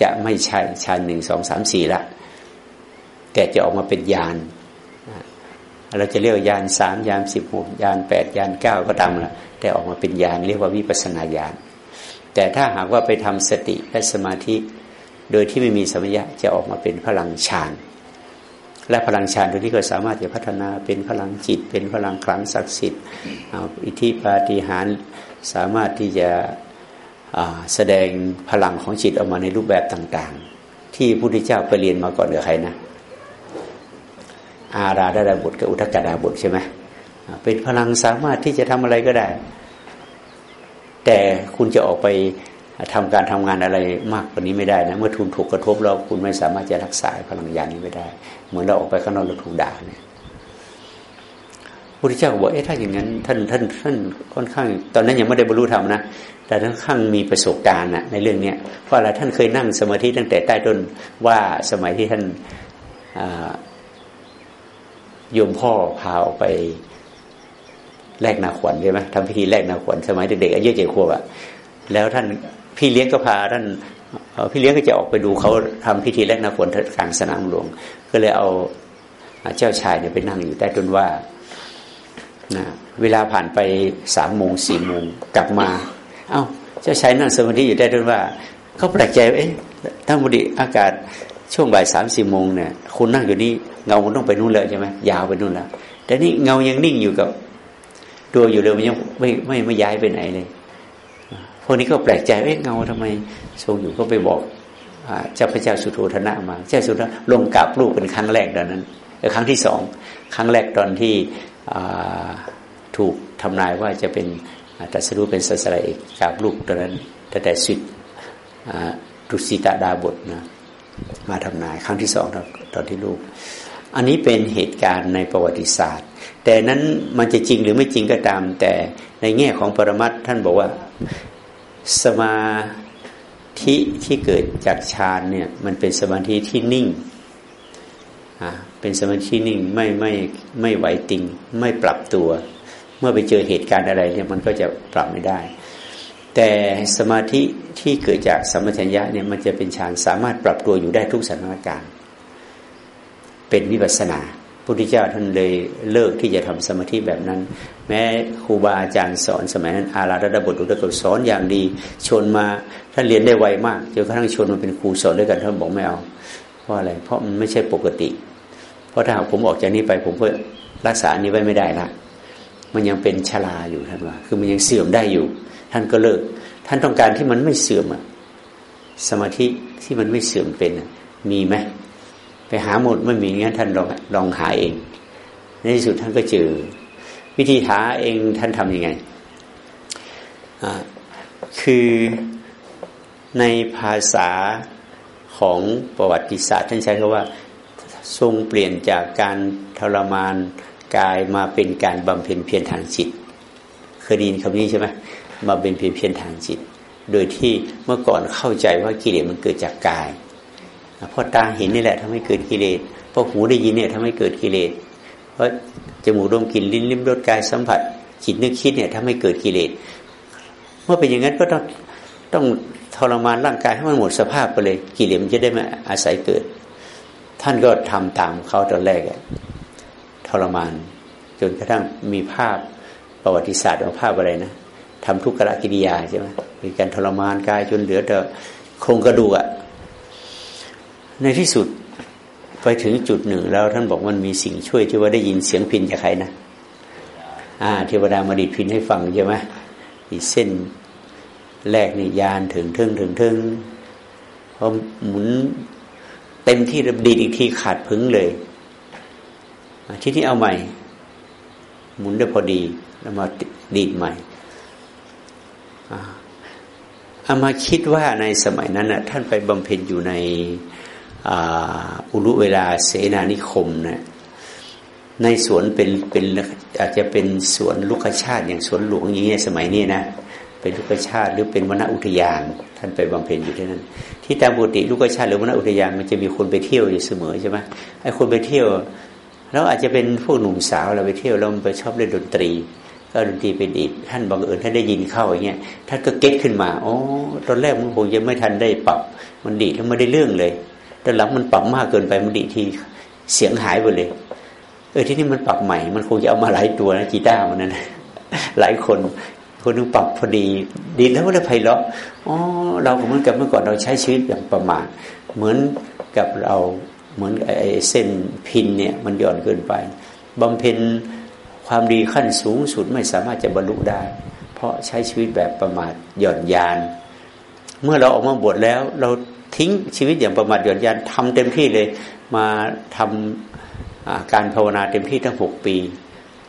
A: จะไม่ใช่ฌานหนึ่งสองสามสี่ละแต่จะออกมาเป็นญาณ เราจะเรียกญาณสามญาณสิบหกญาณแปดญาณเก้าก็ตามละแต่ออกมาเป็นญาณเรียกว่าวิปัสนาญาณแต่ถ้าหากว่าไปทำสติและสมาธิ โดยที่ไม่มีสมัญญะจะออกมาเป็นพลังฌานและพลังฌานตัวนี้ก็สามารถจะพัฒนาเป็นพลังจิต เป็นพลังคลังศักดิ์สิทธิ์อิทธิปาฏิหารสามารถที่จะแสดงพลังของจิตออกมาในรูปแบบต่าง ๆ ที่พระพุทธเจ้าไปเรียนมาก่อนกับใครนะ อาราดาดาบทกับอุทกดาบทใช่ไหมเป็นพลังสามารถที่จะทำอะไรก็ได้ แต่คุณจะออกไปทำการทำงานอะไรมากกว่านี้ไม่ได้นะเมื่อทุนถูกกระทบแล้วคุณไม่สามารถจะรักษาพลังยานนี้ไม่ได้ เหมือนเราออกไปข้างนอกเราถูกด่าเนี่ยพุทธเจ้าบอกเอ๊ะถ้าอย่างนั้นท่านท่านท่านค่อนข้าง ตอนนั้นยังไม่ได้บรรลุธรรมนะแต่ท่านข้างมีประสบการณ์นะในเรื่องเนี้ยเพราะอะไรท่านเคยนั่งสมาธิตั้งแต่ใต้ต้นว่าสมัยที่ท่าน โยมพ่อพาออกไปแลกนาขวัญใช่ไหมทำพิธีแลกนาขวัญสมัยเด็กๆอายุเจ็ดขวบอะแล้วท่านพี่เลี้ยงก็พาท่านพี่เลี้ยงก็จะออกไปดูเขาทำพิธีแลกนาขวัญกลางสนามหลวง ก็เลยเอาเจ้าชายเนี่ยไปนั่งอยู่ใต้ต้นว่านะเวลาผ่านไปสามโมงสี่โมงกลับมา เอา้า เจ้าชายนั่งสมาธิอยู่ใต้ต้นว่าเขาแปลกใจเอ๊ะทั้งบดีอากาศช่วงบ่ายสามสี่โมงเนี่ยคุณนั่งอยู่นี่ เงามันต้องไปนู่นเลยใช่ไหมยาวไปนู่นแล้วแต่นี่เงายังนิ่งอยู่กับตัวอยู่เลยมันยังไม่ไม่ไม่ย้ายไปไหนเลยพวกนี้ก็แปลกใจเอ๊ะเงาทำไมทรงอยู่ก็ไปบอกเจ้าพระเจ้าสุโธธนะมาเจ้าสุโธลงกราบลูกเป็นครั้งแรกตอนนั้นครั้งที่สองครั้งแรกตอนที่ถูกทำนายว่าจะเป็นตัสรู้เป็นศาสนาเอกกราบลูกตอนนั้นแต่แต่สิทธิ์ดุสิตาดาบทนะมาทำนายครั้งที่สองตอนที่ลูก อันนี้เป็นเหตุการณ์ในประวัติศาสตร์ แต่นั้นมันจะจริงหรือไม่จริงก็ตาม แต่ในแง่ของปรมัตท่านบอกว่าสมาธิที่เกิดจากฌานเนี่ยมันเป็นสมาธิที่นิ่งอ่าเป็นสมาธินิ่งไม่ไม่ไม่ไหวติง ไม่ปรับตัว เมื่อไปเจอเหตุการณ์อะไรเนี่ยมันก็จะปรับไม่ได้ แต่สมาธิที่เกิดจากสมัชัญญะเนี่ยมันจะเป็นฌานสามารถปรับตัวอยู่ได้ทุกสถานการณ์ เป็นวิปัสนาพุทธเจ้าท่านเลยเลิกที่จะทำสมาธิแบบนั้น แม้ครูบาอาจารย์สอนสมัยนั้น อาราดาบทุตกสอนอย่างดีชนมาท่านเรียนได้ไวมากจนกระทั่งชนมาเป็นครูสอนด้วยกันท่านบอกไม่เอาเพราะอะไรเพราะมันไม่ใช่ปกติ เพราะถ้าหากผมออกจากนี้ไปผมก็รักษาอันนี้ไว้ไม่ได้ละมันยังเป็นชราอยู่ท่านว่า คือมันยังเสื่อมได้อยู่ ท่านก็เลิก ท่านต้องการที่มันไม่เสื่อมอะสมาธิที่มันไม่เสื่อมเป็นมีไหม ไปหาหมดไม่มีงั้นท่านลองลองหาเอง ในที่สุดท่านก็เจอ วิธีหาเองท่านทำยังไงคือในภาษาของประวัติศาสตร์ ท่านใช้คำว่า ทรงเปลี่ยนจากการทรมานกายมาเป็นการบำเพ็ญเพียรทางจิตเคยได้ยินคำนี้ใช่ไหมมาเป็นเพียรเพียรทางจิต โดยที่เมื่อก่อนเข้าใจว่ากิเลสมันเกิดจากกาย เพราะตาเห็นนี่แหละทำให้เกิดกิเลสเพราะหูได้ยินเนี่ยทำให้เกิดกิเลสเพราะจมูกดมกลิ่นลิ้นลิ้มรสกายสัมผัสจิตนึกคิดเนี่ยทำให้เกิดกิเลสเมื่อเป็นอย่างนั้นก็ต้องต้องทรมานร่างกายให้มันหมดสภาพไปเลยกิเลสมันจะได้มาอาศัยเกิด ท่านก็ทำตามเขาตอนแรกอะทรมาน จนกระทั่งมีภาพประวัติศาสตร์ของภาพอะไรนะทำทุกขกิริยาใช่ไหมมีการทรมานกายจนเหลือแต่โครงกระดูกอะ ในที่สุดไปถึงจุดหนึ่งแล้วท่านบอกมันมีสิ่งช่วยที่ว่าได้ยินเสียงพินจากใครนะอ่าเทวดามาดิดพินให้ฟังใช่ไหมอีเส้นแรกนี่ยานถึงทึ่งถึงทึ่งพอหมุนเต็มที่ระดีดอีกทีขาดพึ่งเลยที่ที่เอาใหม่ หมุนได้พอดี แล้วมาดีดใหม่เอามาคิดว่าในสมัยนั้นนะท่านไปบำเพ็ญอยู่ใน อุรุเวลาเสนานิคมนะในสวนเป็นเป็นอาจจะเป็นสวนลูกชาติ อย่างสวนหลวงอย่างนี้ยสมัยนี้นะเป็นลูกชาติหรือเป็นวนอุทยาน ท่านไปบำเพ็ญอยู่ที่นั่นที่ตามปกติลูกชาติหรือวนอุทยานมันจะมีคนไปเที่ยวอยู่เสมอใช่ไหมไอ้คนไปเที่ยวแล้วอาจจะเป็นพวกหนุ่มสาวเราไปเที่ยวเราไปชอบเล่นดนตรี ก็ดนตรีไปดีดท่านบังเอิญท่านได้ยินเข้าอย่างเงี้ยท่านก็เก็ตขึ้นมาอ๋อตอนแรกมันคงยังไม่ทันได้ปรับ มันดีดแล้วไม่ได้เรื่องเลย แต่หลังมันปรับมากเกินไปมันดีทีเสียงหายไปเลย เออที่นี่มันปรับใหม่ มันคงจะเอามาหลายตัวนะกีตาร์มันนั้นหลายคนคนนึงปรับพอดีดีแล้วก็ได้ไพเราะอ๋อเราเหมือนกับเมื่อก่อนเราใช้ชีวิตอย่างประมาทเหมือนกับเราเหมือนไอ้เส้นพินเนี่ยมันหย่อนเกินไปบำเพ็ญความดีขั้นสูงสุดไม่สามารถจะบรรลุได้ เพราะใช้ชีวิตแบบประมาทหย่อนยาน เมื่อเราออกมาบวชแล้วเรา ทิ้งชีวิตอย่างประมาทหย่อนยานทำเต็มที่เลย มาทำการภาวนาเต็มที่ทั้งหกปี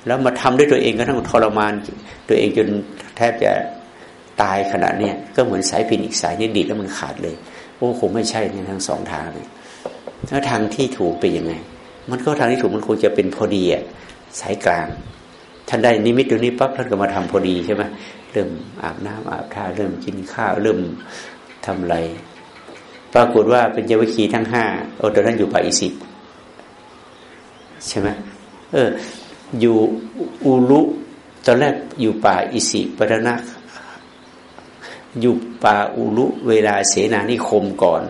A: แล้วมาทำด้วยตัวเองก็ทั้งทรมาน ตัวเองจนแทบจะตายขนาดนี้ก็เหมือนสายพินอีกสายนี่ดีดแล้วมันขาดเลยโอ้คงไม่ใช่ในทั้งสองทางเลยแล้วทางที่ถูกเป็นยังไง มันก็ทางที่ถูกมันควรจะเป็นพอดีอะสายกลาง ท่านได้นิมิตตรงนี้ปั๊บท่านก็มาทำพอดีใช่ไหมเริ่มอาบน้ำอาบท่าเริ่มกินข้าวเริ่มทำอะไร ปรากฏว่าเป็นเยาวคีทั้งห้าโอตอนนั้นอยู่ป่าอิสิใช่ไหมเออ อยู่อุลุตอนแรกอยู่ป่าอิสิปรณะอยู่ป่าอุลุเวลาเสนานิคมก่อน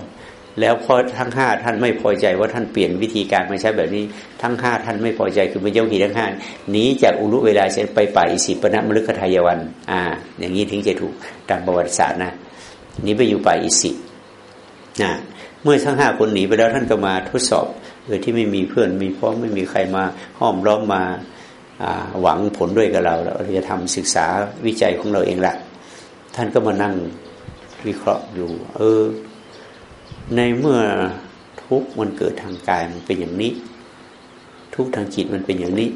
A: แล้วพอทั้งห้าท่านไม่พอใจว่าท่านเปลี่ยนวิธีการมาใช้แบบนี้ทั้งห้าท่านไม่พอใจคือเป็นเจ้าหีทั้งห้าหนีจากอุรุเวลาเสร็จไปป่าอิสิปนะมฤคทายวัน อ่า อย่างนี้ถึงจะถูกตามประวัติศาสตร์นะหนีไปอยู่ป่าอิสิ นะเมื่อทั้งห้าคนหนีไปแล้วท่านก็มาทดสอบโดยที่ไม่มีเพื่อนมีพร้อไม่มีใครมาห้อมล้อมมาหวังผลด้วยกับเราเราจะทำศึกษาวิจัยของเราเองแหละท่านก็มานั่งวิเคราะห์อยู่เออ ในเมื่อทุกมันเกิดทางกายมันเป็นอย่างนี้ ทุกทางจิตมันเป็นอย่างนี้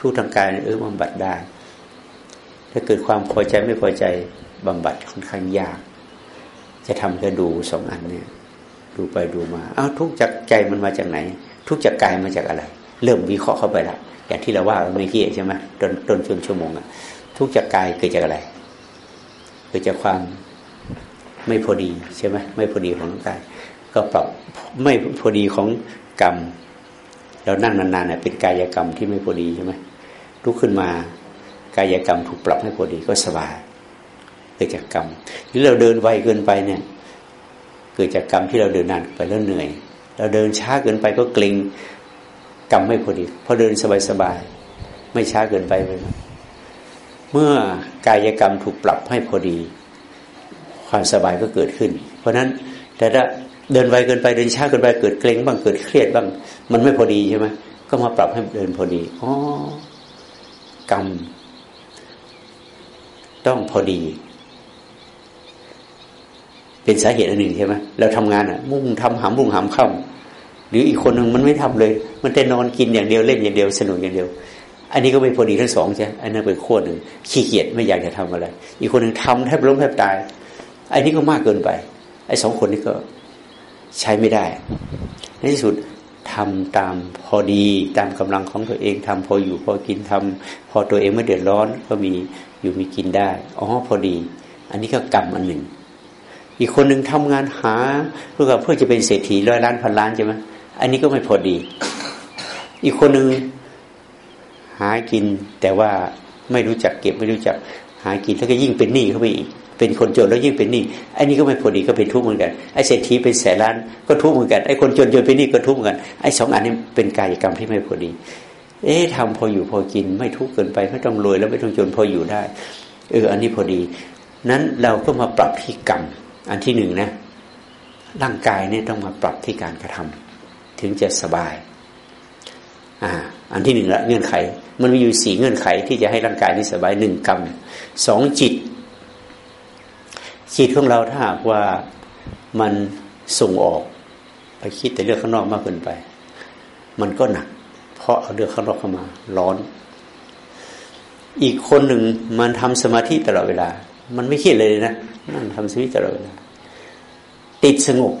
A: ทุกทางกายเออบำบัดได้ ถ้าเกิดความพอใจไม่พอใจบำบัดค่อนข้างยาก จะทำแค่ดูสองอันเนี่ย ดูไปดูมาอ้าวทุกจากใจมันมาจากไหน ทุกจากกายมาจากอะไร เริ่มวิเคราะห์เข้าไปละอย่างที่เราว่าเมื่อกี้ใช่ไหมต้นต้นช่วงชั่วโมงอะทุกจากกายเกิดจากอะไร เกิดจากความไม่พอดีใช่ไหมไม่พอดีของร่างกายก็ปรับไม่พอดีของกรรมเรานั่งนานๆเนี่ยเป็นกายกรรมที่ไม่พอดีใช่ไหมลุกขึ้นมากายกรรมถูกปรับให้พอดีก็สบายเกิดจากกรรมหรือเราเดินไวเกินไปเนี่ย เกิดจากกรรมที่เราเดินนานไปแล้วเหนื่อย เราเดินช้าเกินไปก็เกรงกรรมไม่พอดีพอเดินสบายๆไม่ช้าเกินไปเลยเมื่อกายกรรมถูกปรับให้พอดี ความสบายก็เกิดขึ้น เพราะนั้นแต่ถ้าเดินไวเกินไปเดินช้าเกินไปเกิดเกร็งบ้างเกิดเครียดบ้าง มันไม่พอดีใช่ไหมก็มาปรับให้เดินพอดีอ๋อกรรมต้องพอดี เป็นสาเหตุอันหนึ่งใช่ไหมเราทำงานอะ มุ่งทำหามมุ่งหามค่ำหรืออีกคนหนึ่งมันไม่ทำเลย มันแต่นอนกินอย่างเดียวเล่นอย่างเดียวสนุกอย่างเดียว อันนี้ก็ไม่พอดีทั้งสองใช่อันนั้นเป็นขั้วหนึ่งขี้เกียจไม่อยากจะทำอะไร อีกคนหนึ่งทำแทบล้มแทบตายอันนี้ก็มากเกินไป ไอ้สองคนนี้ก็ใช้ไม่ได้ ในที่สุดทำตามพอดีตามกำลังของตัวเองทำพออยู่พอกินทำพอตัวเองไม่เดือดร้อนก็มีอยู่มีกินได้อ๋อพอดี อันนี้ก็กรรมอันหนึ่ง อีกคนหนึ่งทำงานหาเพื่อเพื่อจะเป็นเศรษฐีร้อยล้านพันล้านใช่ไหมอันนี้ก็ไม่พอดี อีกคนหนึ่งหากินแต่ว่าไม่รู้จักเก็บไม่รู้จักหากินแล้วก็ยิ่งเป็นหนี้เข้าไปอีกเป็นคนจนแล้วยิ่งเป็นหนี้อ้นี่ก็ไม่พอดีก็เป็นทุกข์เหมือนกันไอ้เศรษฐีเป็นแสนล้านก็ทุกข์เหมือนกันไอ้คนจนจนเป็นหนี้ก็ทุกข์เหมือนกันไอ้สองอันนี้เป็นกายกรรมที่ไม่พอดี เอ๊ะทำพออยู่พอกิน ไม่ทุกข์เกินไปไม่ต้องรวยแล้วไม่ต้องจนพออยู่ได้เอออันนี้พอดี นั้นเราก็มาปรับที่กรรม อันที่หนึ่งนะร่างกายเนี่ยต้องมาปรับที่การกระทำถึงจะสบาย อ่า อันที่หนึ่งละเงื่อนไข มันมีอยู่สี่เงื่อนไขที่จะให้ร่างกายนี้สบายหนึ่งกรรมสองจิต จิตของเราถ้าหากว่ามันส่งออก ไปคิดแต่เรื่องข้างนอกมากเกินไป มันก็หนัก เพราะเอาเรื่องข้างนอกเข้ามา ร้อน อีกคนหนึ่งมันทำสมาธิตลอดเวลา มันไม่คิดเลยนะนั่งทำสมาธิตลอดเวลาติดสงบ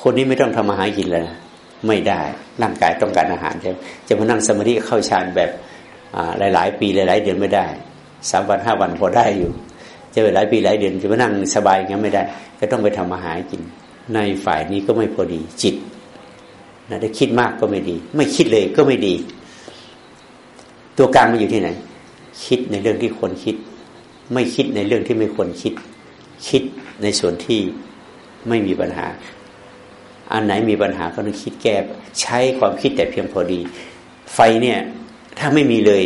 A: คนนี้ไม่ต้องทำอาหารกินเลยนะไม่ได้ร่างกายต้องการอาหารใช่ไหมจะมานั่งสมาธิเข้าฌานแบบหลาย ๆ ปีหลาย ๆ เดือนไม่ได้สามวันห้าวันพอได้อยู่ จะไปหลายปีหลายเดือนจะมานั่งสบายอย่างนี้ไม่ได้ ก็ต้องไปทำอาหารกิน ในฝ่ายนี้ก็ไม่พอดีจิตนะได้คิดมากก็ไม่ดี ไม่คิดเลยก็ไม่ดี ตัวกลางมันอยู่ที่ไหน คิดในเรื่องที่ควรคิด ไม่คิดในเรื่องที่ไม่ควรคิด คิดในส่วนที่ไม่มีปัญหา อันไหนมีปัญหาก็ต้องคิดแก้ใช้ความคิดแต่เพียงพอดี ไฟเนี่ย ถ้าไม่มีเลย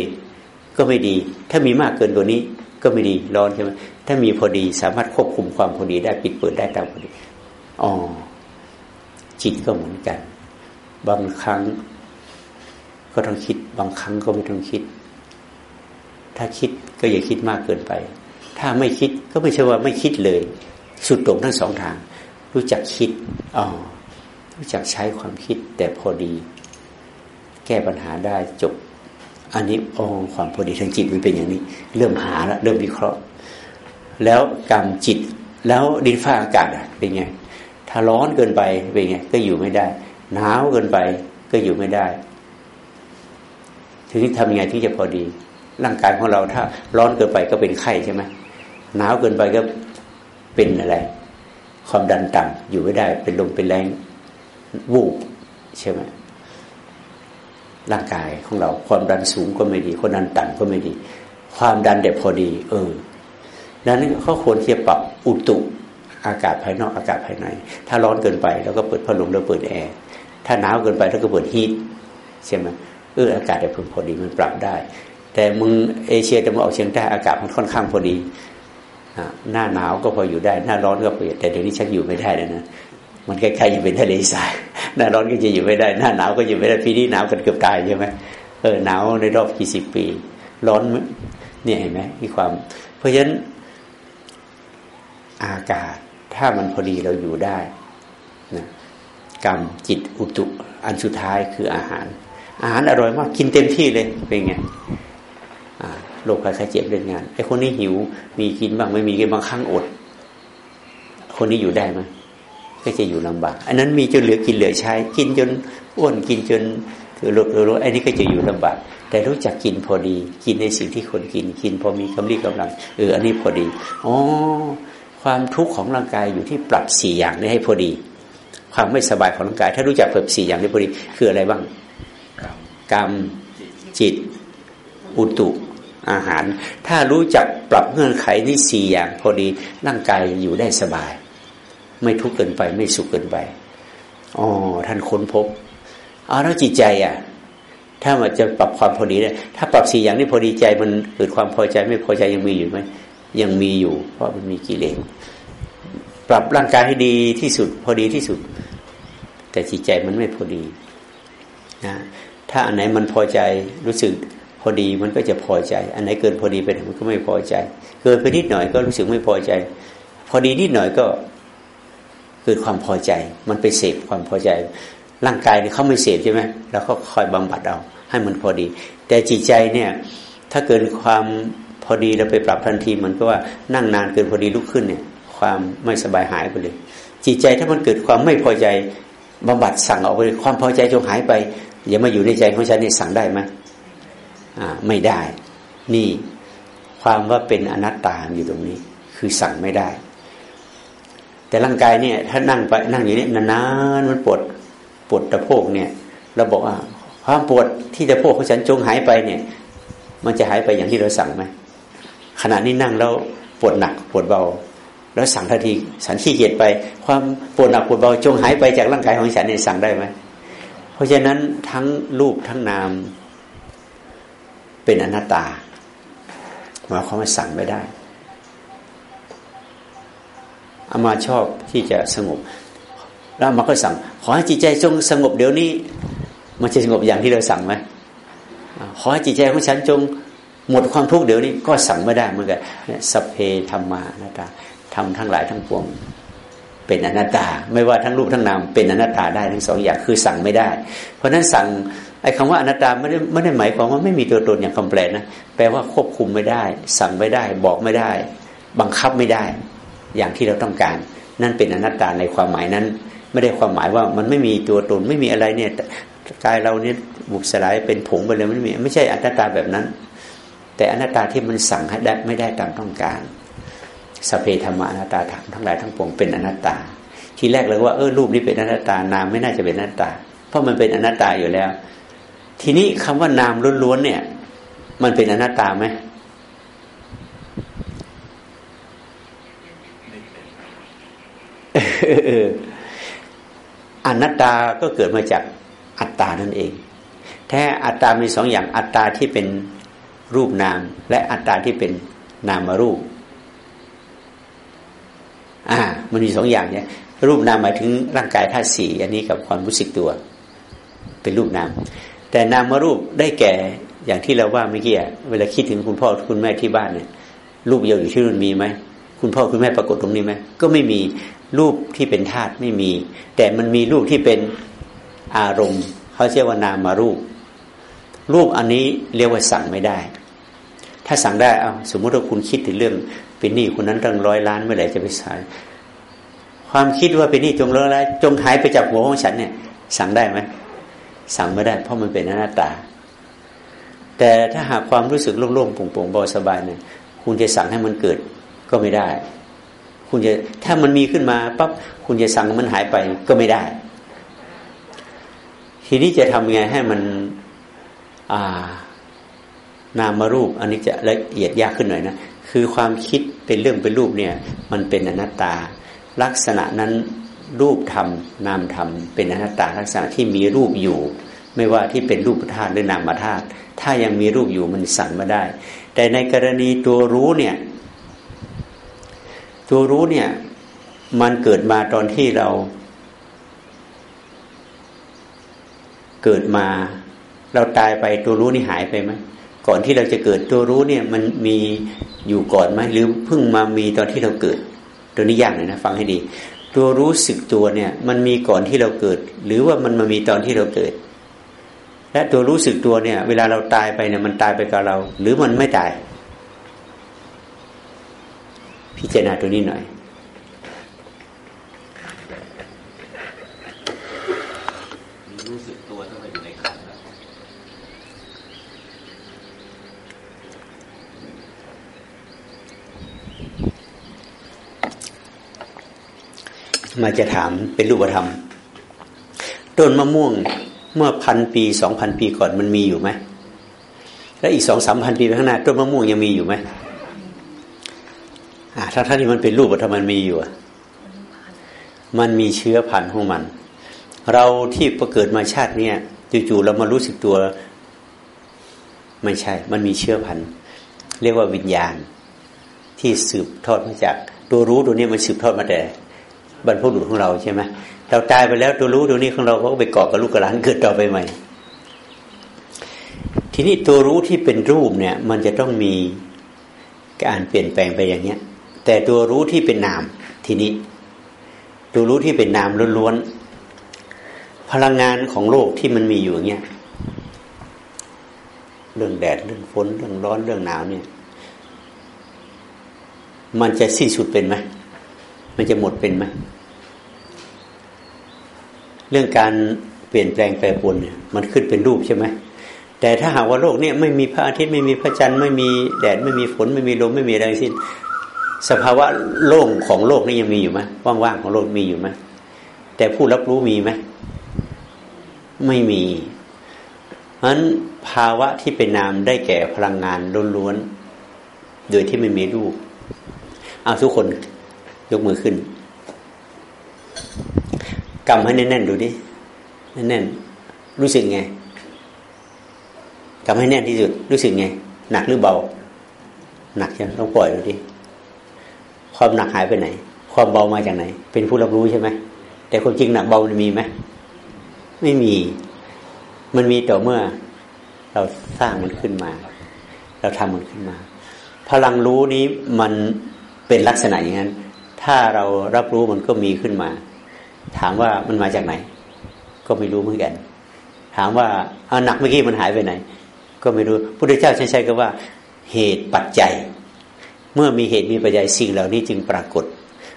A: ก็ไม่ดี ถ้ามีมากเกินตัวนี้ก็ไม่ดีร้อนใช่ไหมถ้ามีพอดีสามารถควบคุมความพอดีได้ปิดเปิดได้ตามพอดีอ๋อจิตก็เหมือนกัน บางครั้งก็ต้องคิด บางครั้งก็ไม่ต้องคิด ถ้าคิดก็อย่าคิดมากเกินไป ถ้าไม่คิดก็ไม่ใช่ว่าไม่คิดเลย สุดตรงทั้งสองทาง รู้จักคิดอ๋อรู้จักใช้ความคิดแต่พอดี แก้ปัญหาได้จบ อันนี้อ๋อความพอดีทางจิตมันเป็นอย่างนี้ เริ่มหาแล้วเริ่มวิเคราะห์ แล้วกรรมจิตแล้วดินฟ้าอากาศเป็นไง ถ้าร้อนเกินไปเป็นไงก็อยู่ไม่ได้ หนาวเกินไปก็อยู่ไม่ได้ทีนี้ทำยังไงที่จะพอดี ร่างกายของเราถ้าร้อนเกินไปก็เป็นไข้ใช่ไหม หนาวเกินไปก็เป็นอะไร ความดันต่ำอยู่ไม่ได้ เป็นลมเป็นแรงวูบใช่ไหมร่างกายของเราความดันสูงก็ไม่ดี ความดันต่ำก็ไม่ดี ความดันเด็พอดี เออดังนั้นเขาควรที่จะปรับอุตุอากาศภายนอกอากาศภายใน ถ้าร้อนเกินไปเราก็เปิดพัดลมแล้วเปิดแอร์ถ้าหนาวเกินไปเราก็เปิดฮีทใช่ไหมเอออากาศได้พึงพอดีมันปรับได้ แต่มึงเอเชียตะวันออกเฉียงใต้อากาศมันค่อนข้างพอดี หน้าหนาวก็พออยู่ได้ หน้าร้อนก็พอแต่เดี๋ยวนี้ชักอยู่ไม่ได้แล้วนะมันคล้ๆอยู่เป็นทะเลทรายหน้าร้อนก็จะอยู่ไม่ได้ หน้าหนาวก็อยู่ไม่ได้ปีนี้หนาวกันเกือบตายใช่ไหมเออหนาวในรอบกี่สิบปี ร้อนเนี่ยเห็นไหมมีความ เพราะฉะนั้นอากาศถ้ามันพอดีเราอยู่ได้นะกรรมจิตอุตุอันสุดท้ายคืออาหาร อาหารอร่อยมาก กินเต็มที่เลยเป็นไง โรคภัยไข้เจ็บเรื่องงานไอ้คนนี้หิว มีกินบ้างไม่มีกินบางครั้งอด คนนี้อยู่ได้ไหมก็จะอยู่ลำบาก อันนั้นมีจนเหลือกินเหลือใช้ กินจนอ้วนกินจนคือลดลดไอ้นี่ก็จะอยู่ลำบากแต่รู้จักกินพอดี กินในสิ่งที่คนกิน กินพอมีกำลังกำลังเอออันนี้พอดีอ๋อความทุกข์ของร่างกายอยู่ที่ปรับสี่อย่างนี้ให้พอดี ความไม่สบายของร่างกาย ถ้ารู้จักเพิ่มสี่อย่างนี้พอดี คืออะไรบ้างกรรมจิต อุตุ อาหาร ถ้ารู้จักปรับเงื่อนไขนี่สี่อย่างพอดีร่างกายอยู่ได้สบาย ไม่ทุกข์เกินไปไม่สุขเกินไปอ๋อท่านค้นพบเอาแล้วจิตใจอะ ถ้ามันจะปรับความพอดีได้ถ้าปรับสี่อย่างนี้พอดีใจมันเกิดความพอใจไม่พอใจยังมีอยู่ไหมยังมีอยู่ เพราะมันมีกิเลสปรับร่างกายให้ดีที่สุด พอดีที่สุด แต่จิตใจมันไม่พอดีนะถ้าอันไหนมันพอใจรู้สึก พอดีมันก็จะพอใจ อันไหนเกินพอดีไปมันก็ไม่พอใจ เกินไปนิดหน่อยก็รู้สึกไม่พอใจ พอดีนิดหน่อยก็เกิดความพอใจ มันไปเสพความพอใจ ร่างกายเนี่ยเขาไม่เสพใช่ไหมแล้วก็คอยบำบัดเอาให้มันพอดี แต่จิตใจเนี่ยถ้าเกินความพอดีเราไปปรับทันทีมันก็ว่านั่งนานเกินพอดีลุกขึ้นเนี่ย ความไม่สบายหายไปเลย จิตใจถ้ามันเกิดความไม่พอใจบำบัดสั่งออกไปความพอใจจงหายไปอย่ามาอยู่ในใจของฉันนี่สั่งได้ไหม ไม่ได้ นี่ความว่าเป็นอนัตตาอยู่ตรงนี้ คือสั่งไม่ได้ แต่ร่างกายเนี่ย ถ้านั่งไปนั่งอยู่นี่นานๆมันปวดปวดตะโพกเนี่ยเราบอกว่าความปวดที่ตะโพกของฉันจงหายไปเนี่ย มันจะหายไปอย่างที่เราสั่งไหมขณะนี้นั่งแล้วปวดหนักปวดเบา แล้วสั่งทันทีฉันขี้เกียจไป ความปวดหนักปวดเบาจงหายไปจากร่างกายของฉันเนี่ยสั่งได้ไหมเพราะฉะนั้นทั้งรูปทั้งนาม เป็นอนัตตาหมายความว่าสั่งไม่ได้อามาชอบที่จะสงบ แล้วมาก็สั่ง ขอให้จิตใจจงสงบเดี๋ยวนี้ มันจะสงบอย่างที่เราสั่งไหมขอให้จิตใจของฉันจงหมดความทุกข์เดี๋ยวนี้ก็สั่งไม่ได้เหมือนกันสัพเพธรรมานาตาทำทั้งหลายทั้งปวงเป็นอนัตตา ไม่ว่าทั้งรูปทั้งนามเป็นอนัตตาได้ทั้งสองอย่างคือสั่งไม่ได้ เพราะฉะนั้นสั่ง อ้คำว่าอนัตตาไม่ได้ไม่ได้หมายความว่าไม่มีตัวตนอย่างคำแปลนะแปลว่าควบคุมไม่ได้ สั่งไม่ได้ บอกไม่ได้ บังคับไม่ได้ อย่างที่เราต้องการ นั่นเป็นอนัตตาในความหมายนั้น ไม่ได้ความหมายว่ามันไม่มีตัวตนไม่มีอะไรเนี่ยกายเราเนี่ยบุกสลายเป็นผงไปเลยไม่มีไม่ใช่อนัตตาแบบนั้น แต่อนัตตาที่มันสั่งให้ได้ไม่ได้ตามต้องการสเพธรรมอนัตตาทั้งหลายทั้งปวงเป็นอนัตตา ทีแรกเลยว่าเออรูปนี้เป็นอนัตตานามไม่น่าจะเป็นอนัตตา เพราะมันเป็นอนัตตาอยู่แล้ว ทีนี้คำว่านามล้วนๆเนี่ย มันเป็นอนัตตาไหมอนัตตาก็เกิดมาจากอัตตานั่นเอง แท้อัตตามีสองอย่างอัตตาที่เป็นรูปนาม และอัตตาที่เป็นนามรูป อ่า มันมีสองอย่างเนี่ย รูปนามหมายถึงร่างกายธาตุสี่อันนี้กับความรู้สึกตัว เป็นรูปนาม แต่นามมารูปได้แก่อย่างที่เราว่าเมื่อกี้เวลาคิดถึงคุณพ่อคุณแม่ที่บ้านเนี่ยรูปเดียวอยู่ที่นู่นมีไหมคุณพ่อคุณแม่ปรากฏตรงนี้ไหมก็ไม่มีรูปที่เป็นธาตุไม่มี แต่มันมีรูปที่เป็นอารมณ์เขาเรียกว่านามารูป รูปอันนี้เรียกว่าสั่งไม่ได้ ถ้าสั่งได้เอาสมมติว่าคุณคิดถึงเรื่องเป็นหนี้คนนั้นตั้งร้อยล้านเมื่อไหร่จะไปสายความคิดว่าเป็นหนี้จงร้อยล้านจงหายไปจากหัวของฉันเนี่ย สั่งได้ไหม สั่งไม่ได้ เพราะมันเป็นหน้าตา แต่ถ้าหากความรู้สึกโล่งๆโปร่งๆเบาสบายเนี่ยคุณจะสั่งให้มันเกิดก็ไม่ได้ คุณจะถ้ามันมีขึ้นมาปั๊บคุณจะสั่งมันหายไปก็ไม่ได้ ทีนี้จะทำไงให้มันอ่านามมารูป อันนี้จะละเอียดยากขึ้นหน่อยนะคือความคิดเป็นเรื่องเป็นรูปเนี่ย มันเป็นอนัตตา ลักษณะนั้น รูปธรรมนามธรรมเป็นอนัตตาลักษณะที่มีรูปอยู่ ไม่ว่าที่เป็นรูปธาตุหรือนามธาตุถ้ายังมีรูปอยู่มันสั่งไม่ได้ แต่ในกรณีตัวรู้เนี่ย ตัวรู้เนี่ย มันเกิดมาตอนที่เรา เกิดมา เราตายไปตัวรู้นี่หายไปไหมก่อนที่เราจะเกิดตัวรู้เนี่ย มันมีอยู่ก่อนไหมหรือเพิ่งมามีตอนที่เราเกิด ตัวนี้ยากเลยนะ ฟังให้ดี ตัวรู้สึกตัวเนี่ย มันมีก่อนที่เราเกิด หรือว่ามันมามีตอนที่เราเกิด และตัวรู้สึกตัวเนี่ย เวลาเราตายไปเนี่ย มันตายไปกับเรา หรือมันไม่ตาย พิจารณาตัวนี้หน่อย รู้สึกตัวต้องไปอยู่ในขัน มาจะถามเป็นรูปธรรม ต้นมะม่วงเมื่อพันปีสองพันปีก่อนมันมีอยู่ไหมแล้วอีกสองสามพันปีข้างหน้าต้นมะม่วงยังมีอยู่ไหมทั้งท่านที่มันเป็นรูปธรรมมันมีอยู่มันมีเชื้อพันธุ์ของมัน เราที่ประเกิดมาชาติเนี้ยจู่ๆเรามารู้สึกตัว ไม่ใช่ มันมีเชื้อพันธุ์ เรียกว่าวิญญาณ ที่สืบทอดมาจาก ตัวรู้ตัวนี้มันสืบทอดมาแต่ บรรพบุรุษของเราใช่ไหมเราตายไปแล้วตัวรู้ตัวนี้ของเราเขาก็ไปเกาะกับลูกกระหลานเกิดต่อไปใหม่ ทีนี้ตัวรู้ที่เป็นรูปเนี่ย มันจะต้องมีการเปลี่ยนแปลงไปอย่างเนี้ย แต่ตัวรู้ที่เป็นนาม ทีนี้ ตัวรู้ที่เป็นนามล้วนๆพลังงานของโลกที่มันมีอยู่อย่างเงี้ยเรื่องแดดเรื่องฝนเรื่องร้อนเรื่องหนาวเนี่ย มันจะสิ้นสุดเป็นไหม มันจะหมดเป็นไหมเรื่องการเปลี่ยนแปลงแปรปรวนเนี่ยมันขึ้นเป็นรูปใช่ไหมแต่ถ้าหากว่าโลกเนี่ยไม่มีพระอาทิตย์ไม่มีพระจันทร์ไม่มีแดดไม่มีฝนไม่มีลมไม่มีอะไรสิ้น สภาวะโล่งของโลกนี่ยังมีอยู่ไหมว่างๆของโลกมีอยู่ไหมแต่ผู้รับรู้มีไหมไม่มีเพราะนั้นภาวะที่เป็นนามได้แก่พลังงานล้วนๆโดยที่ไม่มีรูปเอาทุกคน ยกมือขึ้นกำให้แน่นๆดูดิแน่นๆรู้สึกไงกำให้แน่นที่สุด รู้สึกไง หนักหรือเบา หนักใช่ไหมต้องปล่อยดูดิความหนักหายไปไหน ความเบามาจากไหน เป็นผู้รับรู้ใช่ไหมแต่ความจริงหนักเบามันมีไหมไม่มี มันมีต่อเมื่อ เราสร้างมันขึ้นมา เราทำมันขึ้นมา พลังรู้นี้มันเป็นลักษณะอย่างนั้น ถ้าเรารับรู้มันก็มีขึ้นมา ถามว่ามันมาจากไหน ก็ไม่รู้เหมือนกัน ถามว่าเอาหนักเมื่อกี้มันหายไปไหน ก็ไม่รู้พุทธเจ้าใช้ใช้ก็ว่า เหตุปัจจัย เมื่อมีเหตุมีปัจจัยสิ่งเหล่านี้จึงปรากฏ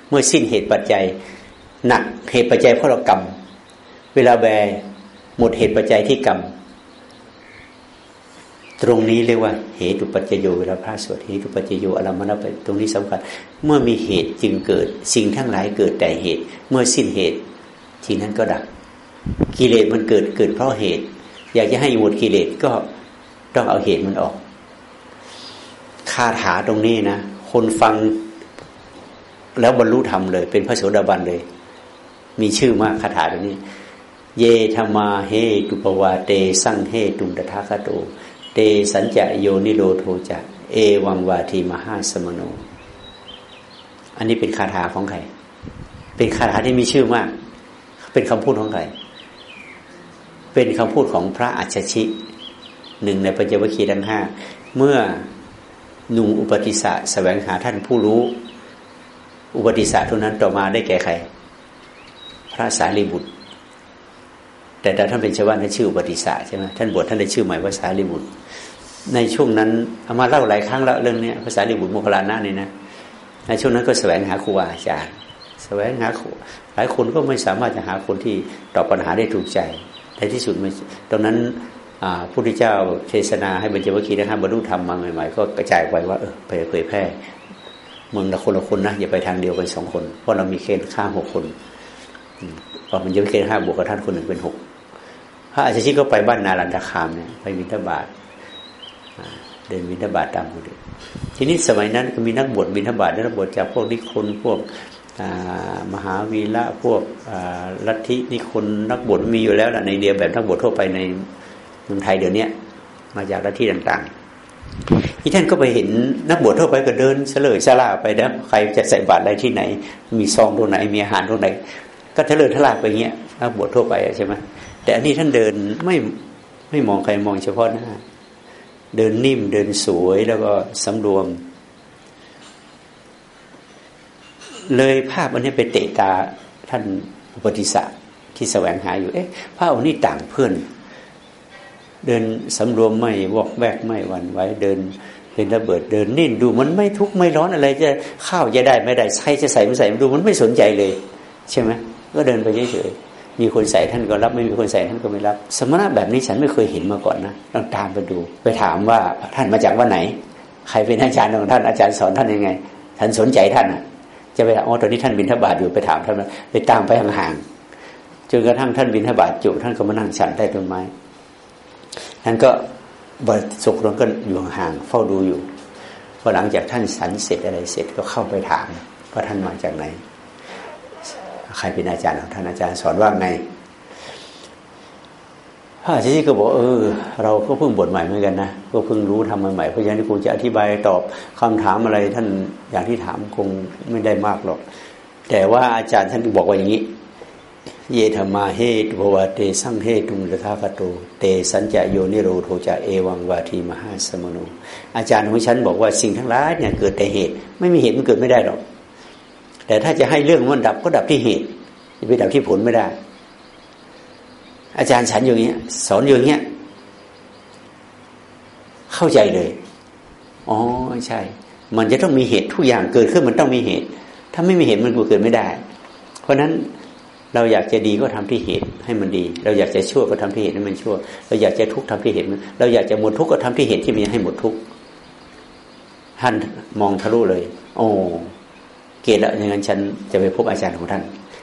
A: เมื่อสิ้นเหตุปัจจัย หนักเหตุปัจจัยเพราะเรากรรมเวลาแบหมดเหตุปัจจัยที่กรรม ตรงนี้เรียกว่า เหตุปัจจโยเวลาพระสวดเหตุปัจจโยอารมณไปตรงนี้สำคัญ เมื่อมีเหตุจึงเกิด สิ่งทั้งหลายเกิดแต่เหตุ เมื่อสิ้นเหตุทีนั้นก็ดับกิเลสมันเกิดเกิดเพราะเหตุ อยากจะให้หมดกิเลสก็ต้องเอาเหตุมันออกคาถาตรงนี้นะคนฟังแล้วบรรลุธรรมเลย เป็นพระโสดาบันเลย มีชื่อมากคาถาตรงนี้ เยธมาเฮตุปวาเต สั่งเฮตุมตถาคโต เตสัญจะโยนิโรโทจะเอวังวาทีมหาสมโน อันนี้เป็นคาถาของใคร เป็นคาถาที่มีชื่อมาก เป็นคำพูดของใคร เป็นคำพูดของพระอัจฉริหนึ่งในปัญจวัคคีย์ทั้งห้า เมื่อหนุ่มอุปติสะแสวงหาท่านผู้รู้ อุปติสะทุนั้นต่อมาได้แก่ใคร พระสารีบุตร แต่ท่านเป็นชาวบ้านท่านชื่ออุปติสะใช่ไหมท่านบวชท่านได้ชื่อใหม่ว่าสารีบุตร ในช่วงนั้นเอามาเล่าหลายครั้งแล้วเรื่องนี้ภาษาลิบุตรโมคลานะนี่นะในช่วงนั้นก็แสวงหาครูอาจารย์แสวงหาหลายคนก็ไม่สามารถจะหาคนที่ตอบปัญหาได้ถูกใจในที่สุดตรงนั้นพระพุทธเจ้าเทศนาให้บรรจวัคคีนะครับบรรลุธรรมมาใหม่ๆ ก็กระจายไปว่าเออไปเผยแพร่เมืองละคนละคนนะอย่าไปทางเดียวกันสองคน เพราะเรามีเคนข้ามหกคนพอมันจะเคนห้าบวกกับท่านคนหนึ่งเป็นหก พระอาจารย์ชิก็ไปบ้านนาลันตาคามเนี่ยไปมินทบาทเดินบินทบาทตามคนทีนี้สมัยนั้นก็มีนักบวชบินทบาทนักบวชจากพวกนิคนพวกมหาวีระพวกลัทธินิคนนักบวชมีอยู่แล้วในเดียแบบนักบวชทั่วไปในเมืองไทยเดี๋ยวนี้มาจากลัทธิต่างๆที่ท่านก็ไปเห็นนักบวชทั่วไปก็เดินเฉลยฉลาไปนะใครจะใส่บาตรอะไรที่ไหน มีซองตรงไหนมีอาหารตรงไหน ก็เฉลยฉลาไปเงี้ยนักบวชทั่วไปใช่ไหม แต่อันนี้ท่านเดินไม่ไม่มองใครมองเฉพาะหน้า เดินนิ่มเดินสวยแล้วก็สำรวม เลยภาพอันนี้ไปเตะตาท่านอุปติสะที่แสวงหาอยู่เอ๊ะภาพอันนี้ต่างเพื่อน เดินสำรวมไม่วอกแวกไม่หวั่นไหวเดินเป็นระเบิดเดินนิ่นดูมันไม่ทุกข์ไม่ร้อนอะไร จะข้าวจะได้ไม่ได้ใครจะใส่ไม่ใส่ดูมันไม่สนใจเลย ใช่ไหมก็เดินไปเฉยๆ มีคนใส่ท่านก็รับ ไม่มีคนใส่ท่านก็ไม่รับ สมณะแบบนี้ฉันไม่เคยเห็นมาก่อนนะต้องตามไปดู ไปถามว่าท่านมาจากวันไหน ใครเป็นอาจารย์ของท่านอาจารย์สอนท่านยังไงท่านสนใจท่านอะ จะไปอ๋อตอนนี้ท่านบินทบาทอยู่ไปถามท่านไปตามไปห่างๆจนกระทั่งท่านบินทบาทจุท่านก็มานั่งฉันใต้ต้นไม้ท่านก็บริสุขนั้นก็อยู่ห่างเฝ้าดูอยู่พอหลังจากท่านสันเสร็จอะไรเสร็จก็เข้าไปถามว่าท่านมาจากไหน ใครเป็นอาจารย์ของท่านอาจารย์สอนว่าไงพระอาจารย์ก็บอกเออ เราก็เพิ่งบทใหม่เหมือนกันนะก็เพิ่งรู้ทำใหม่เพราะฉะนั้นครูจะอธิบายตอบคำถามอะไรท่านอย่างที่ถามคงไม่ได้มากหรอก แต่ว่าอาจารย์ท่านบอกว่าอย่างนี้ เยธมาเฮตุภวเตสังเฮตุงลทาคโตเตสัญจะโยนิโรโทจะเอวังวาทีมหาสมโนอาจารย์ของฉันบอกว่าสิ่งทั้งหลายเนี่ยเกิดแต่เหตุ ไม่มีเหตุมันเกิดไม่ได้หรอก แต่ถ้าจะให้เรื่องมันดับก็ดับที่เหตุจะไปดับที่ผลไม่ได้ อาจารย์ฉันอย่างเงี้ย สอนอย่างเงี้ย เข้าใจเลย อ๋อใช่ มันจะต้องมีเหตุทุกอย่างเกิดขึ้นมันต้องมีเหตุ ถ้าไม่มีเหตุมันก็เกิดไม่ได้ เพราะฉะนั้นเราอยากจะดีก็ทำที่เหตุให้มันดี เราอยากจะชั่วก็ทำที่เหตุให้มันชั่ว เราอยากจะทุกข์ทำที่เหตุเราอยากจะหมดทุกข์ก็ทำที่เหตุที่มันให้หมดทุกข์ท่านมองทะลุเลย โอ้ เกตแล้วอย่างนั้นฉันจะไปพบอาจารย์ของท่าน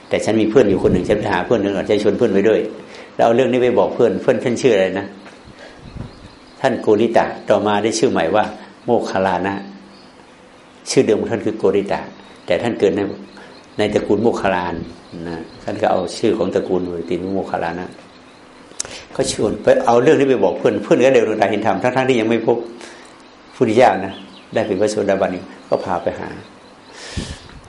A: แต่ฉันมีเพื่อนอยู่คนหนึ่งฉันไปหาเพื่อนหนึ่งก่อนจะชวนเพื่อนไปด้วย แล้วเอาเรื่องนี้ไปบอกเพื่อนเพื่อนท่านชื่ออะไรนะ ท่านโกริตะต่อมาได้ชื่อใหม่ว่า โมคคลานะ ชื่อเดิมของท่านคือโกริตะ แต่ท่านเกิดในในตระกูลโมคคลานนะท่านก็เอาชื่อของตระกูลไปตินโมคคลานะก็ชวนไปเอาเรื่องนี้ไปบอกเพื่อนเพื่อนก็เดินดวงตาเห็นธรรมทั้งๆที่ยังไม่พบพุทธิยานะได้เป็นพระโสดาบันก็พาไปหา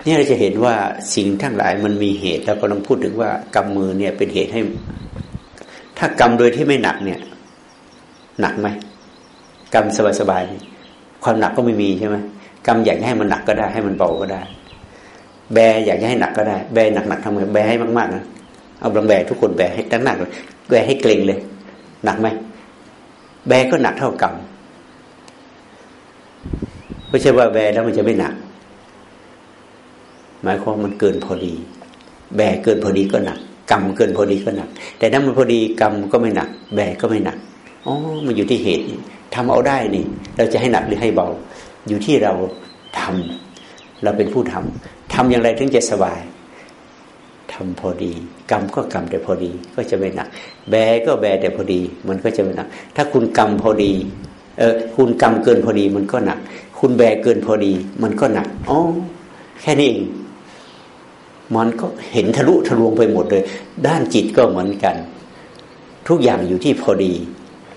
A: นี่เราจะเห็นว่าสิ่งทั้งหลายมันมีเหตุ แล้วก็ต้องพูดถึงว่ากำมือเนี่ยเป็นเหตุให้ ถ้ากรรมโดยที่ไม่หนักเนี่ย หนักไหมกรรมสบายๆความหนักก็ไม่มีใช่ไหมกรรมอยากให้มันหนักก็ได้ ให้มันเบาก็ได้ แบอยากให้หนักก็ได้ แบหนักๆทำไงแบให้มากๆนะเอาบังแบทุกคนแบให้ตั้งหนักเลยแบให้เกรงเลย หนักไหมแบก็หนักเท่ากรรมไม่ใช่ว่าแบแล้วมันจะไม่หนัก หมายความมันเกินพอดี แบเกินพอดีก็หนักกรรมเกินพอดีก็หนัก แต่ถ้ามันพอดีกรรมก็ไม่หนัก แบกก็ไม่หนักอ๋อมันอยู่ที่เหตุทำเอาได้นี่ เราจะให้หนักหรือให้เบา อยู่ที่เราทำเราเป็นผู้ทำทำอย่างไรถึงจะสบายทำพอดี กรรมก็กรรมแต่พอดีก็จะไม่หนัก แบก็แบแต่พอดี มันก็จะไม่หนัก ถ้าคุณกรรมพอดีเออคุณกรรมเกินพอดีมันก็หนัก คุณแบเกินพอดี มันก็หนักอ๋อแค่นี้เอง มันก็เห็นทะลุทะลวงไปหมดเลย ด้านจิตก็เหมือนกัน ทุกอย่างอยู่ที่พอดี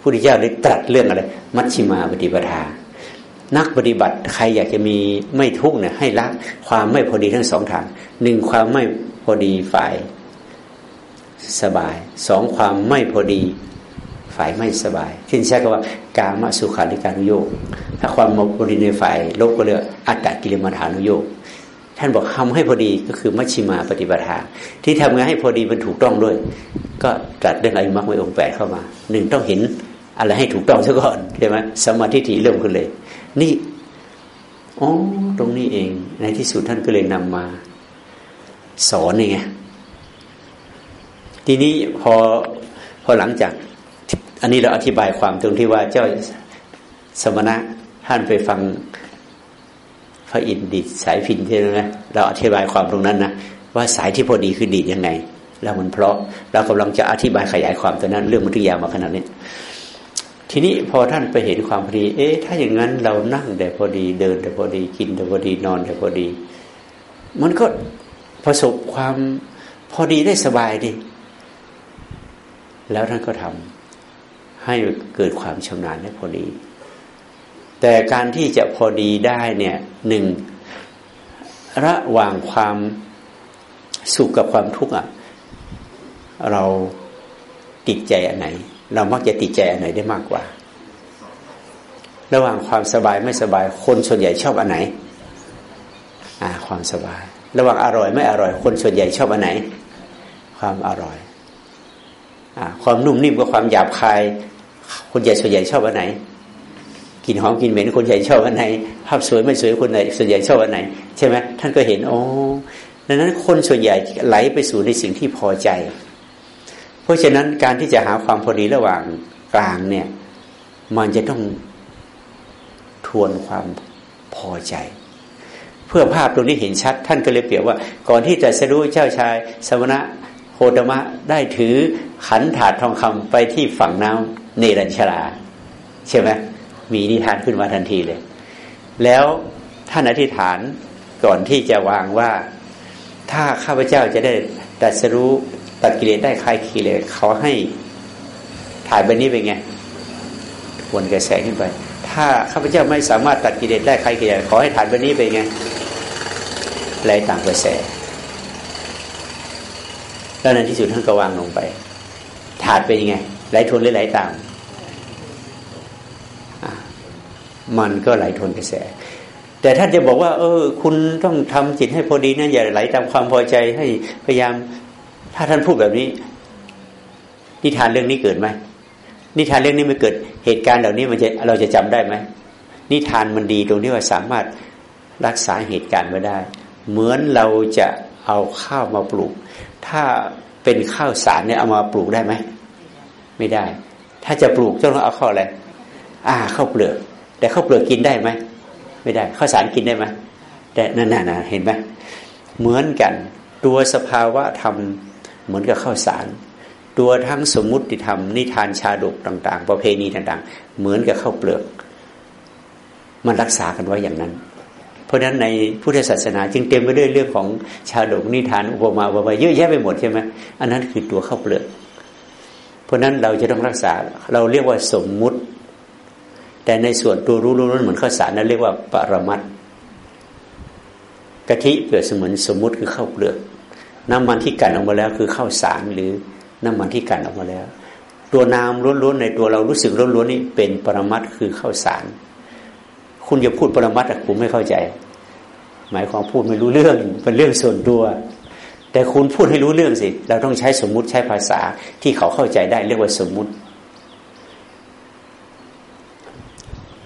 A: พุทธเจ้าได้ตรัสเรื่องอะไร มัชชิมาปฏิปทา นักปฏิบัติใครอยากจะมีไม่ทุกข์เนี่ยให้ละความไม่พอดีทั้งสองทางหนึ่งความไม่พอดีฝ่าย สบายสองความไม่พอดีฝ่ายไม่สบายที่ใช้คำว่ากามสุขาริการุโยกถ้าความพอดีในฝ่ายลบก็เรียกอัตตกิลมัฐานุโยก ท่านบอกทำให้พอดีก็คือมัชชิมาปฏิบัติาที่ทำงานให้พอดีมันถูกต้องด้วย ก็ตรัสเรื่องอายุมรรคไว้องแปดเข้ามาหนึ่งต้องเห็นอะไรให้ถูกต้องซะก่อนใช่ไหมสมาธิถี่เริ่มขึ้นเลย นี่อ๋อตรงนี้เอง ในที่สุดท่านก็เลยนำมาสอนไงทีนี้พอพอหลังจาก อันนี้เราอธิบายความตรงที่ว่าเจ้าสมณะท่านไปฟัง พระอินทร์ดีดสายพินใช่ไหมเราอธิบายความตรงนั้นนะว่าสายที่พอดีคือดีดยังไงแล้วมันเพราะเรากำลังจะอธิบายขยายความตัวนั้น เรื่องมันถึงยาวมาขนาดนี้ ทีนี้พอท่านไปเห็นความพอดี เอ๊ะถ้าอย่างนั้นเรานั่งแต่พอดีเดินแต่พอดีกินแต่พอดีนอนแต่พอดี มันก็ประสบความพอดีได้สบายดิแล้วท่านก็ทำให้เกิดความชำนาญได้พอดี แต่การที่จะพอดีได้เนี่ยหนึ่งระหว่างความสุขกับความทุกข์อะเราติดใจอันไหน เรามักจะติดใจอันไหนได้มากกว่า ระหว่างความสบายไม่สบาย คนส่วนใหญ่ชอบอันไหน อ่า ความสบาย ระหว่างอร่อยไม่อร่อย คนส่วนใหญ่ชอบอันไหน ความอร่อย อ่า ความนุ่มนิ่มกับความหยาบคาย คนใหญ่ส่วนใหญ่ชอบอันไหนินหอมกินเหม็นคนใหญ่ชอบอันไหนภาพสวยไม่สวยคนไหนส่วนใหญ่ชอบอันไหนใช่ไหมท่านก็เห็นโอ้ดังนั้นคนส่วนใหญ่ไหลไปสู่ในสิ่งที่พอใจ เพราะฉะนั้นการที่จะหาความพอดีระหว่างกลางเนี่ย มันจะต้องทวนความพอใจ เพื่อภาพตรงนี้เห็นชัด ท่านก็เลยเปรียบว่า ก่อนที่จะสรู้เจ้าชาย สมณะโคตมะได้ถือขันถาดทองคำไปที่ฝั่งน้ำเนรัญชลาใช่ไหม มีนิทานขึ้นมาทันทีเลย แล้วท่านอธิษฐานก่อนที่จะวางว่า ถ้าข้าพเจ้าจะได้ตัดสรู้ตัดกิเลสได้คลายกิเลสเขาให้ถ่ายใบนี้เป็นไงวนกระแสขึ้นไป ถ้าข้าพเจ้าไม่สามารถตัดกิเลสได้คลายกิเลสขอให้ถ่ายใบนี้เป็นไงไหลตามกระแสแล้วในที่สุดท่านก็วางลงไป ถาดเป็นยังไงไหลทวนหรือไหลตาม มันก็ไหลทนกระแส แต่ท่านจะบอกว่า เออ คุณต้องทำจิตให้พอดีนะอย่าไหลตามความพอใจให้พยายาม ถ้าท่านพูดแบบนี้ นิทานเรื่องนี้เกิดไหมนิทานเรื่องนี้ไม่เกิดเหตุการณ์เหล่านี้มันจะเราจะจำได้ไหมนิทานมันดีตรงที่ว่าสามารถรักษาเหตุการณ์ไว้ได้ เหมือนเราจะเอาข้าวมาปลูก ถ้าเป็นข้าวสารเนี่ยเอามาปลูกได้ไหมไม่ได้ ถ้าจะปลูกต้องเอาข้าวอะไรอ่าข้าวเปลือก แต่ข้าวเปลือกกินได้ไหมไม่ได้ข้าวสารกินได้ไหมแต่นั่นน่ะเห็นไหมเหมือนกันตัวสภาวะธรรมเหมือนกับข้าวสาร ตัวทั้งสมมุติธรรมนิทานชาดกต่าง ๆ ประเพณีต่างๆ เหมือนกับข้าวเปลือก มันรักษากันไว้อย่างนั้น เพราะฉะนั้นในพุทธศาสนา จึงเต็มไปด้วยเรื่องของชาดกนิทานอุปมาอุปไมยเยอะแยะไปหมดใช่ไหมอันนั้นคือตัวข้าวเปลือก เพราะนั้นเราจะต้องรักษาเราเรียกว่าสมมุติ แต่ในส่วนตัวรู้รู้นั้นเหมือนข้าวสารนั้นเรียกว่าปรมัตกะทิเปรียบเสมือนสมมุติคือข้าวเปลือก น้ำมันที่กันออกมาแล้วคือข้าวสารหรือน้ำมันที่กันออกมาแล้ว ตัวน้ำล้วนๆในตัวเรารู้สึกล้วนๆนี่เป็นปรมัตคือข้าวสาร คุณอย่าพูดปรมัตผมไม่เข้าใจ หมายความพูดไม่รู้เรื่องเป็นเรื่องส่วนตัว แต่คุณพูดให้รู้เรื่องสิ เราต้องใช้สมมุติใช้ภาษาที่เขาเข้าใจได้เรียกว่าสมมุติ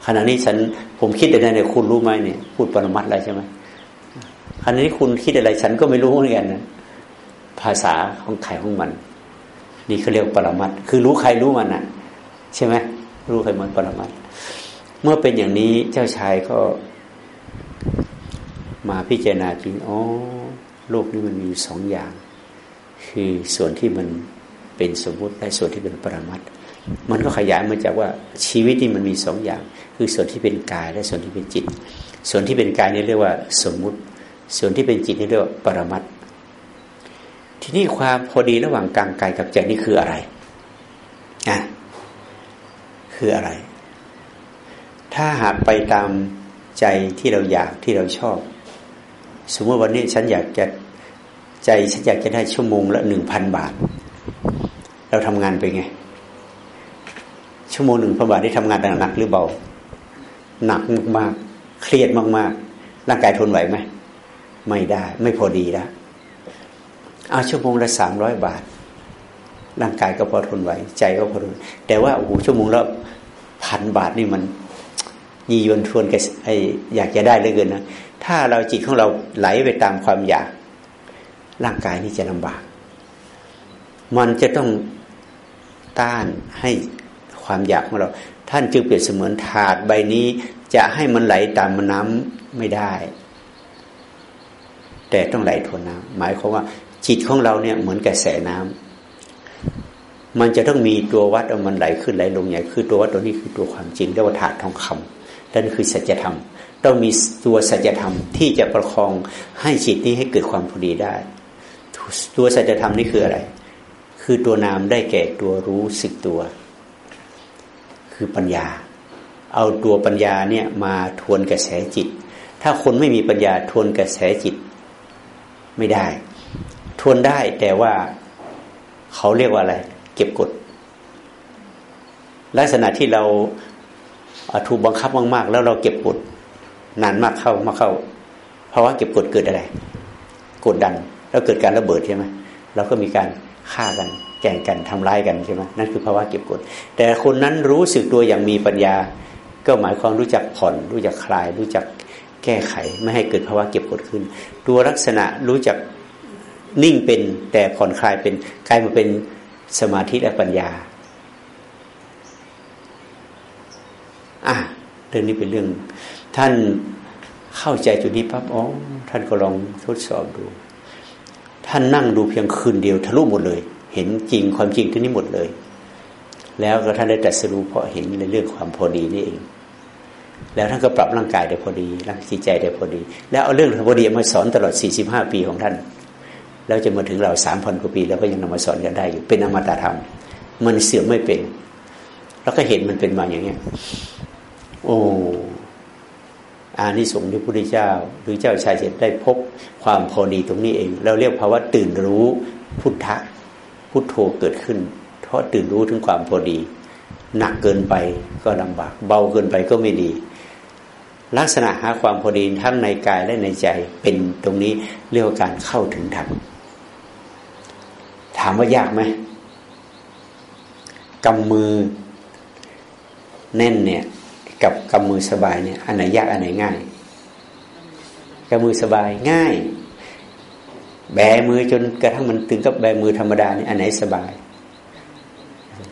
A: ขณะนี้ฉันผมคิดอะไรเนี่ยคุณรู้ไหมเนี่ยพูดปรมัตอะไรใช่ไหมขณะนี้คุณคิดอะไรฉันก็ไม่รู้เหมือนกันนะภาษาของใครของมัน นี่เขาเรียกปรมัตคือรู้ใครรู้มันอะ ใช่ไหมรู้ใครมันปรมัตเมื่อเป็นอย่างนี้เจ้าชายก็ มาพิจารณาจริงอ๋อโลกนี้มันมีสองอย่าง คือส่วนที่มันเป็นสมมติและส่วนที่เป็นปรมัต มันก็ขยายมาจากว่าชีวิตนี่มันมีสองอย่าง คือส่วนที่เป็นกายและส่วนที่เป็นจิต ส่วนที่เป็นกายนี่เรียกว่าสมมุติ ส่วนที่เป็นจิตนี่เรียกว่าปรมัตทีนี้ความพอดีระหว่างกลางกายกับใจนี่คืออะไรอะคืออะไร ถ้าหากไปตามใจที่เราอยากที่เราชอบ สมมติวันนี้ฉันอยากจะใจฉันอยากจะได้ชั่วโมงละหนึ่งพันบาท เราทำงานไปไง ชั่วโมงหนึ่งพันบาทที่ทำงานหนักหรือเบา หนักมากเครียดมากๆ ร่างกายทนไหวไหมไม่ได้ ไม่พอดีแล้วเอาชั่วโมงละสามร้อยบาท ร่างกายก็พอทนไหว ใจก็พอทนแต่ว่าโอ้โหชั่วโมงละพันบาทนี่มันยียวนทวนกันไออยากจะได้เหลือเกินนะถ้าเราจิตของเราไหลไปตามความอยาก ร่างกายนี่จะลำบาก มันจะต้องต้านให้ ความอยากของเรา ท่านจึงเปรียบเสมือนถาดใบนี้จะให้มันไหลตามน้ำไม่ได้ แต่ต้องไหลทวนน้ำหมายความว่าจิตของเราเนี่ยเหมือนกระแสน้ำมันจะต้องมีตัววัดเอามันไหลขึ้นไหลลงใหญ่คือตัววัดตัวนี้คือตัวความจริงเรียกว่าถาดทองคำนั่นคือสัจธรรม ต้องมีตัวสัจธรรมที่จะประคองให้จิตนี้ให้เกิดความพอดีได้ ตัวสัจธรรมนี่คืออะไร คือตัวนามได้แก่ตัวรู้สึกตัว คือปัญญา เอาตัวปัญญาเนี่ยมาทวนกระแสจิต ถ้าคนไม่มีปัญญาทวนกระแสจิตไม่ได้ ทวนได้แต่ว่าเขาเรียกว่าอะไร เก็บกด ลักษณะที่เราถูกบังคับมากๆ แล้วเราเก็บกดนานมากเข้ามาเข้า เพราะว่าเก็บกดเกิดอะไร กดดัน แล้วเกิดการระเบิดใช่ไหมเราก็มีการ ฆ่ากันแก่งกันทำร้ายกันใช่ไหมนั่นคือภาวะเก็บกด แต่คนนั้นรู้สึกตัวอย่างมีปัญญา ก็หมายความรู้จักผ่อน รู้จักคลาย รู้จักแก้ไข ไม่ให้เกิดภาวะเก็บกดขึ้น ตัวลักษณะรู้จักนิ่งเป็นแต่ผ่อนคลายเป็นกลายมาเป็นสมาธิและปัญญาอะเรื่องนี้เป็นเรื่อง ท่านเข้าใจจุดนี้ปั๊บอ๋อท่านก็ลองทดสอบดู ท่านนั่งดูเพียงคืนเดียวทะลุหมดเลย เห็นจริงความจริงที่นี่หมดเลย แล้วก็ท่านได้ตรัสรู้เพราะเห็นในเรื่องความพอดีนี่เอง แล้วท่านก็ปรับร่างกายได้พอดีร่างจิตใจได้พอดี แล้วเอาเรื่องพอดีมาสอนตลอดสี่สิบห้าปีของท่าน แล้วจะมาถึงเราสามพันกว่าปี แล้วก็ยังนำมาสอนกันได้อยู่เป็นอมตะธรรม มันเสื่อมไม่เป็น แล้วก็เห็นมันเป็นมาอย่างเงี้ย โอ้ อานิสงส์ที่พระพุทธเจ้า หรือเจ้าชายเจ็ดได้พบความพอดีตรงนี้เอง เราเรียกภาวะตื่นรู้พุทธะพุทโธเกิดขึ้น เพราะตื่นรู้ถึงความพอดี หนักเกินไปก็ลำบาก เบาเกินไปก็ไม่ดี ลักษณะหาความพอดีทั้งในกายและในใจเป็นตรงนี้เรียกว่าการเข้าถึงธรรมถามว่ายากไหมกำมือแน่นเนี่ย กับกำมือสบายเนี่ยอันไหนยากอันไหนง่ายกำมือสบายง่าย แบมือจนกระทั่งมันถึงกับแบมือธรรมดาเนี่ยอันไหนสบาย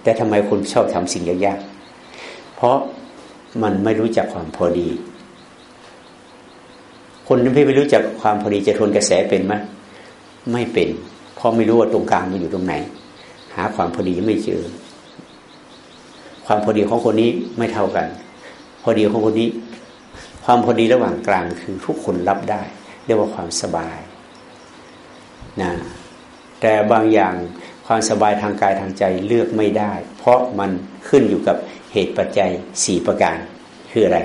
A: แต่ทำไมคนชอบทำสิ่งยากๆเพราะมันไม่รู้จักความพอดี คนที่ไม่รู้จักความพอดีจะทนกระแสเป็นไหมไม่เป็น เพราะไม่รู้ว่าตรงกลางมันอยู่ตรงไหน หาความพอดีไม่เจอ ความพอดีของคนนี้ไม่เท่ากัน พอดีของคนนี้ ความพอดีระหว่างกลางคือทุกคนรับได้ เรียกว่าความสบายนะแต่บางอย่างความสบายทางกายทางใจเลือกไม่ได้ เพราะมันขึ้นอยู่กับเหตุปัจจัยสี่ประการ คืออะไร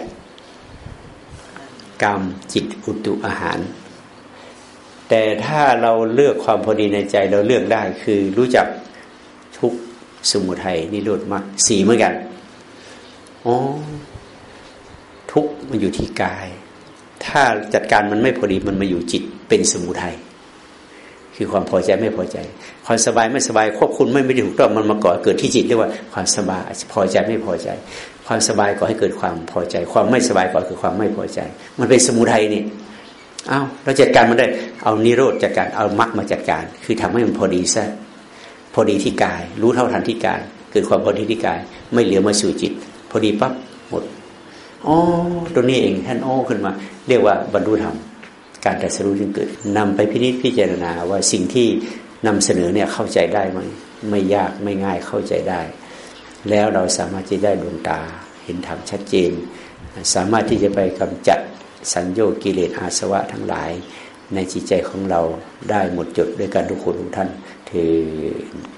A: กรรมจิตอุตุอาหาร แต่ถ้าเราเลือกความพอดีในใจเราเลือกได้ คือรู้จักทุกสมุทัยนิโรธมรรคสีเหมือนกันอ๋อ ทุกมันอยู่ที่กาย ถ้าจัดการมันไม่พอดีมันมาอยู่จิตเป็นสมุทัยคือความพอใจไม่พอใจ ความสบายไม่สบายควบคุมไม่ไม่ถูกต้องมันมาก่อเกิดที่จิตเรียกว่าความสบายพอใจไม่พอใจ ความสบายก่อให้เกิดความพอใจ ความไม่สบายก่อคือความไม่พอใจ มันเป็นสมุทัยนี่อ้าวเราจัดการมันได้ เอานิโรธจัดการเอามรรคมาจัดการ คือทำให้มันพอดีซะพอดีที่กาย รู้เท่าทันที่กาย เกิดความพอดีที่กาย ไม่เหลือมาสู่จิต พอดีปั๊บ อ๋อตัวนี้เองท่านอ้อขึ้นมา เรียกว่าบรรลุธรรมการตรัสรู้จึงเกิดนำไปพินิจพิจารณาว่าสิ่งที่นำเสนอเนี่ยเข้าใจได้ไหมไม่ยากไม่ง่ายเข้าใจได้ แล้วเราสามารถที่ได้ดวงตาเห็นธรรมชัดเจน สามารถที่จะไปกำจัดสัญญากิเลสอาสวะทั้งหลาย ในจิตใจของเราได้หมดจดด้วยกันทุกคนทุกท่านถิด